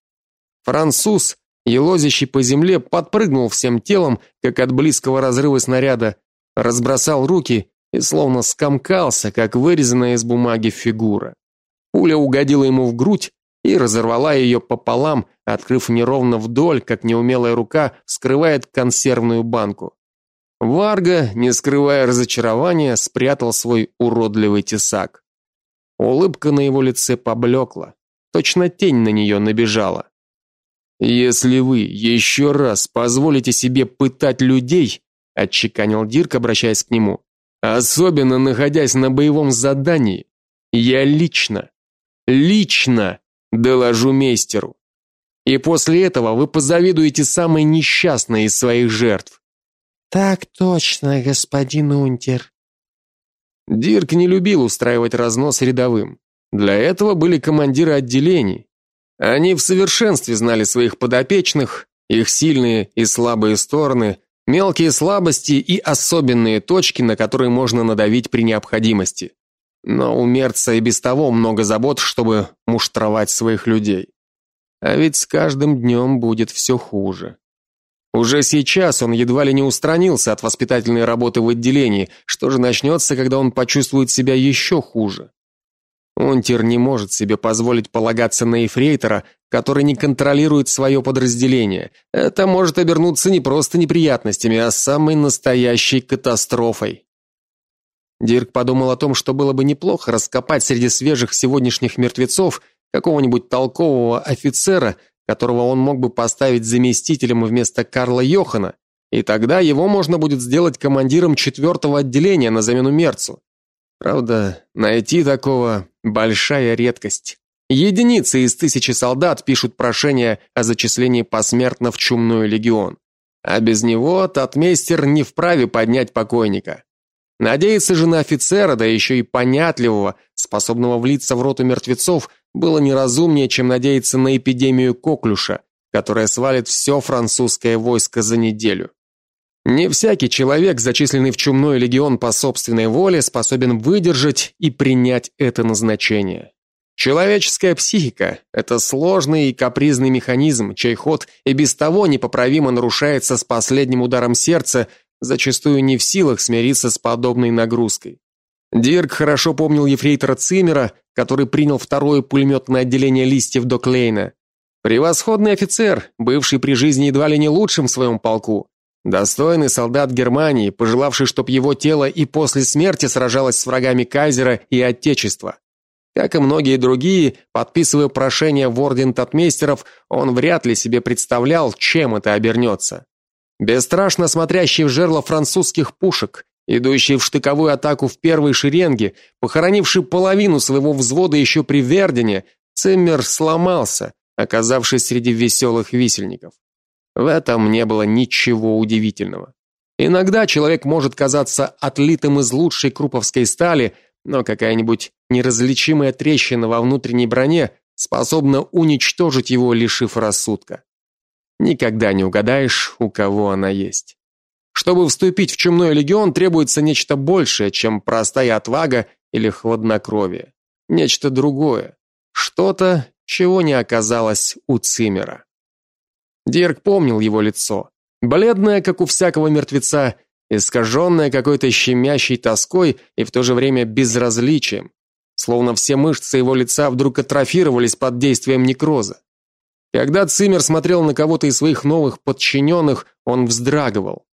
Speaker 1: Француз, елозящий по земле, подпрыгнул всем телом, как от близкого разрыва снаряда, разбросал руки и словно скомкался, как вырезанная из бумаги фигура. Пуля угодила ему в грудь и разорвала ее пополам, открыв неровно вдоль, как неумелая рука скрывает консервную банку. Варга, не скрывая разочарования, спрятал свой уродливый тесак. Улыбка на его лице поблекла, точно тень на нее набежала. Если вы еще раз позволите себе пытать людей, отчеканил Дирк, обращаясь к нему, особенно находясь на боевом задании, я лично, лично доложу мейстеру. И после этого вы позавидуете самой несчастной из своих жертв.
Speaker 3: Так точно, господин Унтер.
Speaker 1: Дирк не любил устраивать разнос рядовым. Для этого были командиры отделений. Они в совершенстве знали своих подопечных, их сильные и слабые стороны, мелкие слабости и особенные точки, на которые можно надавить при необходимости. Но у Мерца и без того много забот, чтобы муштровать своих людей. А ведь с каждым днем будет все хуже. Уже сейчас он едва ли не устранился от воспитательной работы в отделении, что же начнется, когда он почувствует себя еще хуже. Унтер не может себе позволить полагаться на эфрейтора, который не контролирует свое подразделение. Это может обернуться не просто неприятностями, а самой настоящей катастрофой. Дирк подумал о том, что было бы неплохо раскопать среди свежих сегодняшних мертвецов какого-нибудь толкового офицера, которого он мог бы поставить заместителем вместо Карла Йохана, и тогда его можно будет сделать командиром четвертого отделения на замену Мерцу. Правда, найти такого большая редкость. Единицы из тысячи солдат пишут прошение о зачислении посмертно в чумной легион. А без него татмейстер не вправе поднять покойника. Надеяться же на офицера, да еще и понятливого, способного влиться в роту мертвецов, было неразумнее, чем надеяться на эпидемию коклюша, которая свалит все французское войско за неделю. Не всякий человек, зачисленный в чумной легион по собственной воле, способен выдержать и принять это назначение. Человеческая психика это сложный и капризный механизм, чей ход и без того непоправимо нарушается с последним ударом сердца, зачастую не в силах смириться с подобной нагрузкой. Дирк хорошо помнил ефрейтора Цимера, который принял второе пулеметное отделение листьев до Клейна. Превосходный офицер, бывший при жизни едва ли не лучшим в своем полку. Достойный солдат Германии, пожелавший, чтоб его тело и после смерти сражалось с врагами кайзера и отечества. Как и многие другие, подписывая прошение в орден татмейстеров, он вряд ли себе представлял, чем это обернется. Бесстрашно смотрящий в жерло французских пушек, Идущий в штыковую атаку в первой шеренге, похоронивший половину своего взвода еще при Вердене, Циммер сломался, оказавшись среди веселых висельников. В этом не было ничего удивительного. Иногда человек может казаться отлитым из лучшей круповской стали, но какая-нибудь неразличимая трещина во внутренней броне способна уничтожить его, лишив рассудка. Никогда не угадаешь, у кого она есть. Чтобы вступить в чумной легион, требуется нечто большее, чем простая отвага или хладнокровие. Нечто другое. Что-то, чего не оказалось у Цимера. Дирк помнил его лицо. Бледное, как у всякого мертвеца, искаженное какой-то щемящей тоской и в то же время безразличием, словно все мышцы его лица вдруг атрофировались под действием некроза. Когда Цимер смотрел на кого-то из своих новых подчиненных, он вздрагивал.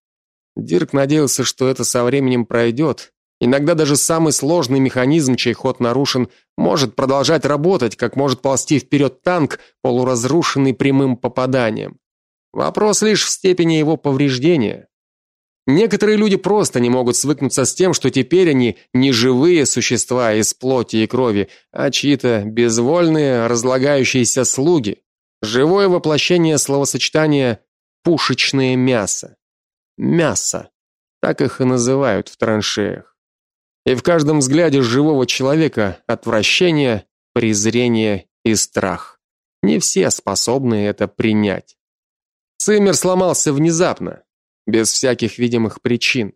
Speaker 1: Дирк надеялся, что это со временем пройдет. Иногда даже самый сложный механизм, чей ход нарушен, может продолжать работать, как может ползти вперед танк, полуразрушенный прямым попаданием. Вопрос лишь в степени его повреждения. Некоторые люди просто не могут свыкнуться с тем, что теперь они не живые существа из плоти и крови, а чьи-то безвольные, разлагающиеся слуги. Живое воплощение словосочетания пушечное мясо. Мясо. Так их и называют в траншеях. И в каждом взгляде живого человека отвращение, презрение и страх. Не все способны это принять. Циммер сломался внезапно, без всяких видимых причин.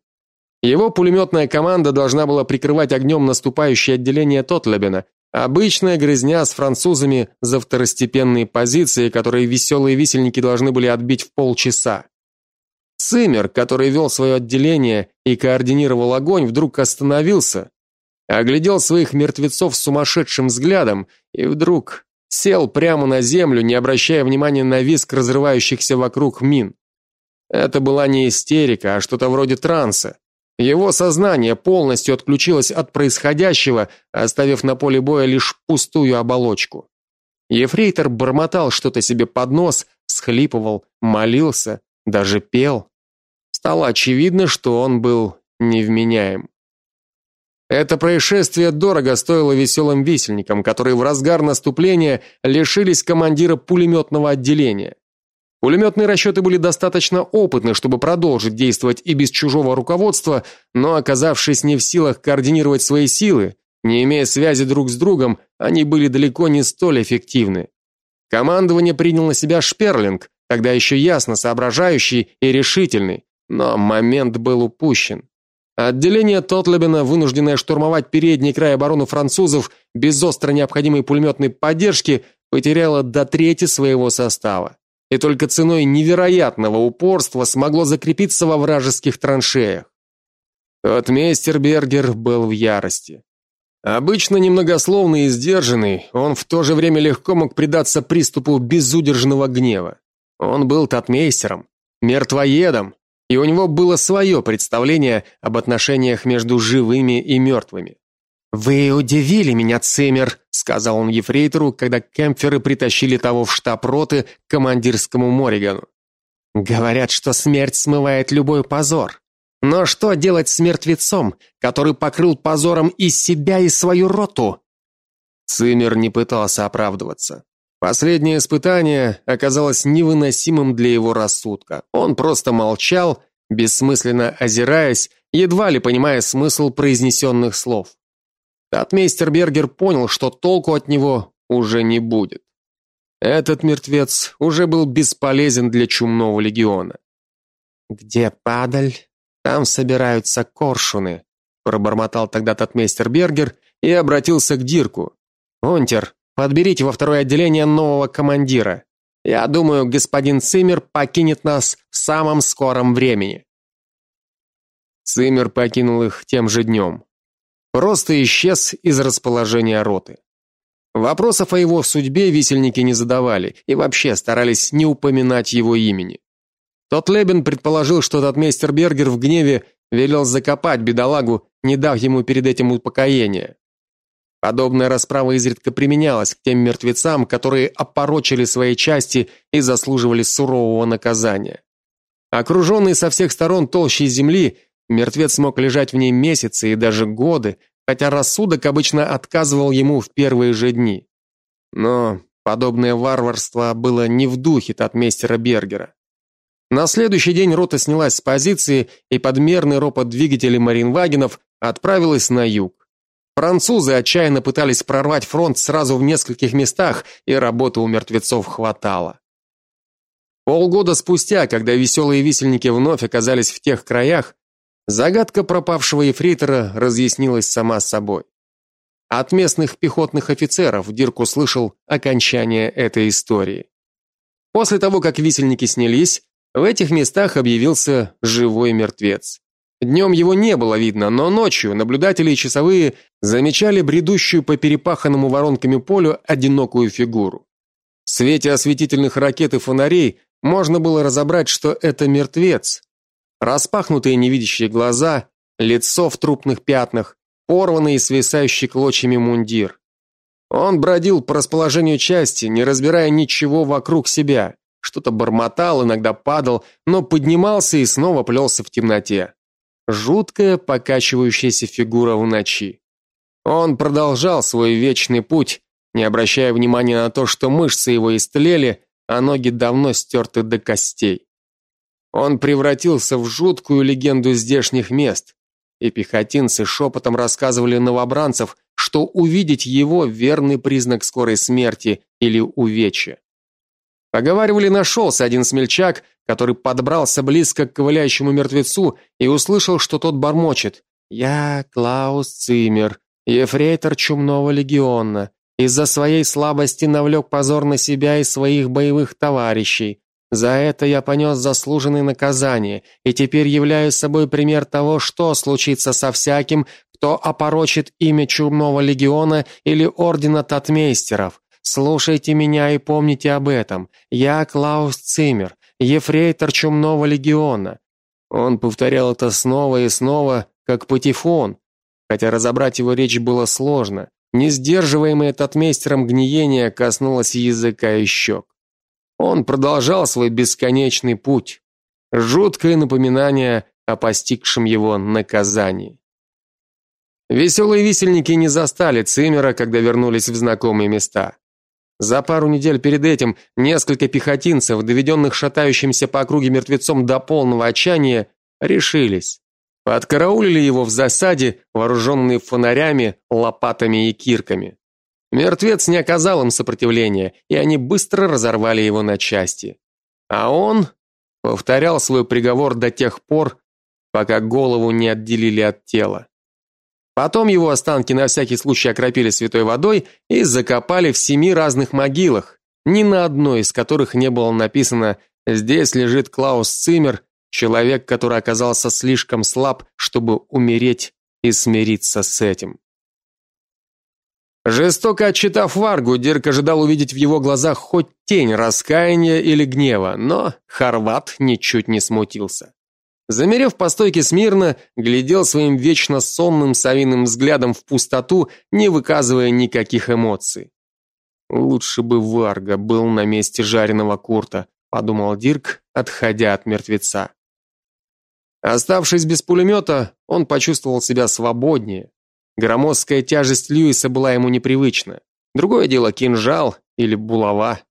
Speaker 1: Его пулеметная команда должна была прикрывать огнем наступающее отделение Тотлебена, обычная грызня с французами за второстепенные позиции, которые веселые висельники должны были отбить в полчаса. Циммер, который вел свое отделение и координировал огонь, вдруг остановился, оглядел своих мертвецов сумасшедшим взглядом и вдруг сел прямо на землю, не обращая внимания на визг разрывающихся вокруг мин. Это была не истерика, а что-то вроде транса. Его сознание полностью отключилось от происходящего, оставив на поле боя лишь пустую оболочку. Ефрейтор бормотал что-то себе под нос, схлипывал, молился, даже пел. Стало очевидно, что он был невменяем. Это происшествие дорого стоило веселым висельникам, которые в разгар наступления лишились командира пулеметного отделения. Пулеметные расчеты были достаточно опытны, чтобы продолжить действовать и без чужого руководства, но оказавшись не в силах координировать свои силы, не имея связи друг с другом, они были далеко не столь эффективны. Командование принял на себя Шперлинг, тогда еще ясно соображающий и решительный, но момент был упущен. Отделение Тотлебена, вынужденное штурмовать передний край обороны французов без остро необходимой пулеметной поддержки, потеряло до трети своего состава. И только ценой невероятного упорства смогло закрепиться во вражеских траншеях. Тот Бергер был в ярости. Обычно немногословный и сдержанный, он в то же время легко мог предаться приступу безудержного гнева. Он был татмейстером, мертвоедом, и у него было свое представление об отношениях между живыми и мертвыми. Вы удивили меня, Цимер, сказал он ефрейтору, когда кемпферы притащили того в штаб роты к командирскому Моригану. Говорят, что смерть смывает любой позор. Но что делать с мертвецом, который покрыл позором и себя, и свою роту? Цимер не пытался оправдываться. Последнее испытание оказалось невыносимым для его рассудка. Он просто молчал, бессмысленно озираясь, едва ли понимая смысл произнесенных слов. Татмейстер Бергер понял, что толку от него уже не будет. Этот мертвец уже был бесполезен для чумного легиона. Где падаль, там собираются коршуны, пробормотал тогда татмейстер Бергер и обратился к Дирку. Онтер, Подберите во второе отделение нового командира. Я думаю, господин Цимер покинет нас в самом скором времени. Цимер покинул их тем же днем. Просто исчез из расположения роты. Вопросов о его судьбе висельники не задавали и вообще старались не упоминать его имени. Тот Лебен предположил, что татмейстер Бергер в гневе велел закопать бедолагу, не дав ему перед этим упокоения. Подобная расправа изредка применялась к тем мертвецам, которые опорочили свои части и заслуживали сурового наказания. Окруженный со всех сторон толщей земли, Мертвец мог лежать в ней месяцы и даже годы, хотя рассудок обычно отказывал ему в первые же дни. Но подобное варварство было не в духе татмейстера Бергера. На следующий день рота снялась с позиции и под мерный ропот двигателей Маринвагенов отправилась на юг. Французы отчаянно пытались прорвать фронт сразу в нескольких местах, и работы у мертвецов хватало. Полгода спустя, когда веселые висельники вновь оказались в тех краях, загадка пропавшего ефрейтора разъяснилась сама собой. От местных пехотных офицеров Дирк услышал окончание этой истории. После того, как висельники снялись, в этих местах объявился живой мертвец. Днем его не было видно, но ночью наблюдатели и часовые замечали бредущую по перепаханному воронками полю одинокую фигуру. В свете осветительных ракет и фонарей можно было разобрать, что это мертвец. Распахнутые невидящие глаза, лицо в трупных пятнах, порванный и свисающий клочьями мундир. Он бродил по расположению части, не разбирая ничего вокруг себя. Что-то бормотал, иногда падал, но поднимался и снова плелся в темноте. Жуткая покачивающаяся фигура в ночи. Он продолжал свой вечный путь, не обращая внимания на то, что мышцы его истлели, а ноги давно стерты до костей. Он превратился в жуткую легенду здешних мест, и пехотинцы шепотом рассказывали новобранцев, что увидеть его верный признак скорой смерти или увечья. Поговаривали, нашелся один смельчак, который подбрался близко к ковыляющему мертвецу и услышал, что тот бормочет: "Я Клаус Цимер, ефрейтор чумного легиона, из-за своей слабости навлек позор на себя и своих боевых товарищей. За это я понес заслуженное наказание, и теперь являюсь собой пример того, что случится со всяким, кто опорочит имя чумного легиона или ордена татмейстеров. Слушайте меня и помните об этом. Я Клаус Циммер, ефрейтор чумного легиона. Он повторял это снова и снова, как патефон, хотя разобрать его речь было сложно. Несдерживаемое татмейстером гниение коснулось языка и щек. Он продолжал свой бесконечный путь. Жуткое напоминание о постигшем его наказании. Веселые висельники не застали Циммера, когда вернулись в знакомые места. За пару недель перед этим несколько пехотинцев, доведенных шатающимся по округе мертвецом до полного отчаяния, решились. Подкараулили его в засаде, вооруженные фонарями, лопатами и кирками. Мертвец не оказал им сопротивления, и они быстро разорвали его на части. А он повторял свой приговор до тех пор, пока голову не отделили от тела. Потом его останки на всякий случай окропили святой водой и закопали в семи разных могилах, ни на одной из которых не было написано «Здесь лежит Клаус Циммер, человек, который оказался слишком слаб, чтобы умереть и смириться с этим». Жестоко отчитав Варгу, Дирк ожидал увидеть в его глазах хоть тень раскаяния или гнева, но Хорват ничуть не смутился. Замерев по стойке смирно, глядел своим вечно сонным совиным взглядом в пустоту, не выказывая никаких эмоций. Лучше бы Варга был на месте жареного Курта, подумал Дирк, отходя от мертвеца. Оставшись без пулемета, он почувствовал себя свободнее. Громоздкая тяжесть Льюиса была ему непривычна. Другое дело кинжал или булава.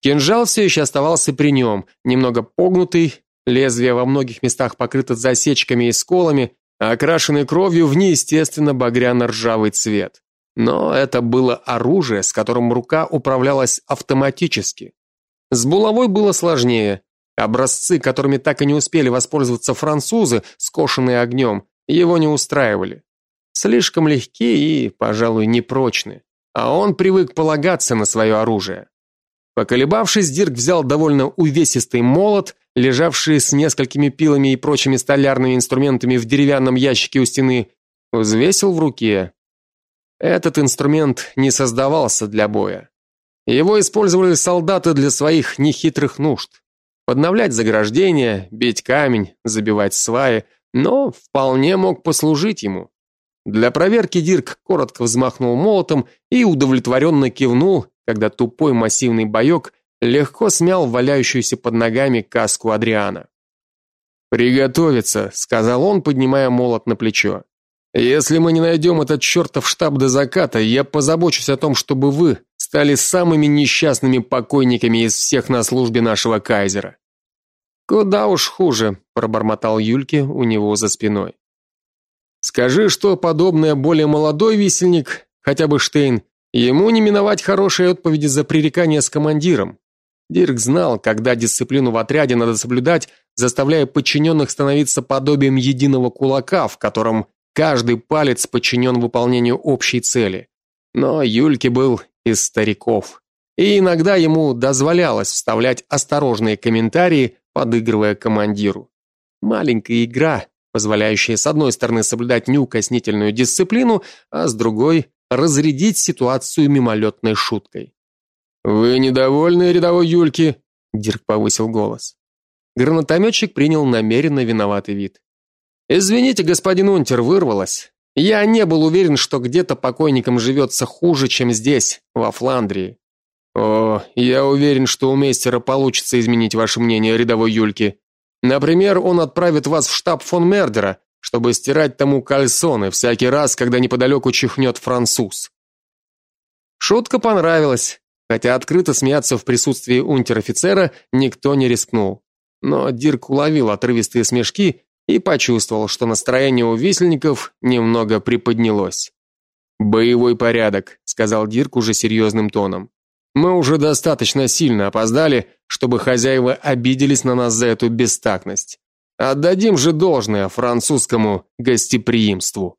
Speaker 1: Кинжал все еще оставался при нем, немного погнутый, Лезвие во многих местах покрыто засечками и сколами, а окрашенный кровью в неестественно багряно-ржавый цвет. Но это было оружие, с которым рука управлялась автоматически. С булавой было сложнее. Образцы, которыми так и не успели воспользоваться французы, скошенные огнем, его не устраивали. Слишком легкие и, пожалуй, непрочны. А он привык полагаться на свое оружие. Поколебавшись, Дирк взял довольно увесистый молот лежавшие с несколькими пилами и прочими столярными инструментами в деревянном ящике у стены, взвесил в руке. Этот инструмент не создавался для боя. Его использовали солдаты для своих нехитрых нужд. Подновлять заграждения, бить камень, забивать сваи, но вполне мог послужить ему. Для проверки Дирк коротко взмахнул молотом и удовлетворенно кивнул, когда тупой массивный боек легко смял валяющуюся под ногами каску Адриана. Приготовиться, сказал он, поднимая молот на плечо. Если мы не найдем этот чертов штаб до заката, я позабочусь о том, чтобы вы стали самыми несчастными покойниками из всех на службе нашего кайзера. Куда уж хуже, пробормотал Юльке у него за спиной. Скажи, что подобное более молодой висельник, хотя бы Штейн, ему не миновать хорошей отповеди за пререкание с командиром. Дирк знал, когда дисциплину в отряде надо соблюдать, заставляя подчиненных становиться подобием единого кулака, в котором каждый палец подчинен выполнению общей цели. Но Юльке был из стариков, и иногда ему дозволялось вставлять осторожные комментарии, подыгрывая командиру. Маленькая игра, позволяющая с одной стороны соблюдать неукоснительную дисциплину, а с другой разрядить ситуацию мимолетной шуткой. Вы недовольны, рядовой Юльки? Дирк повысил голос. Гранатометчик принял намеренно виноватый вид. Извините, господин Унтер, вырвалось. Я не был уверен, что где-то покойникам живется хуже, чем здесь, во Фландрии. О, я уверен, что у мейстера получится изменить ваше мнение, рядовой Юльки. Например, он отправит вас в штаб фон Мердера, чтобы стирать тому кальсоны всякий раз, когда неподалеку чихнет француз. Шутка понравилась, Хотя открыто смеяться в присутствии унтер-офицера никто не рискнул. Но Дирк уловил отрывистые смешки и почувствовал, что настроение у висельников немного приподнялось. Боевой порядок, сказал Дирк уже серьезным тоном. Мы уже достаточно сильно опоздали, чтобы хозяева обиделись на нас за эту бестактность. Отдадим же должное французскому гостеприимству.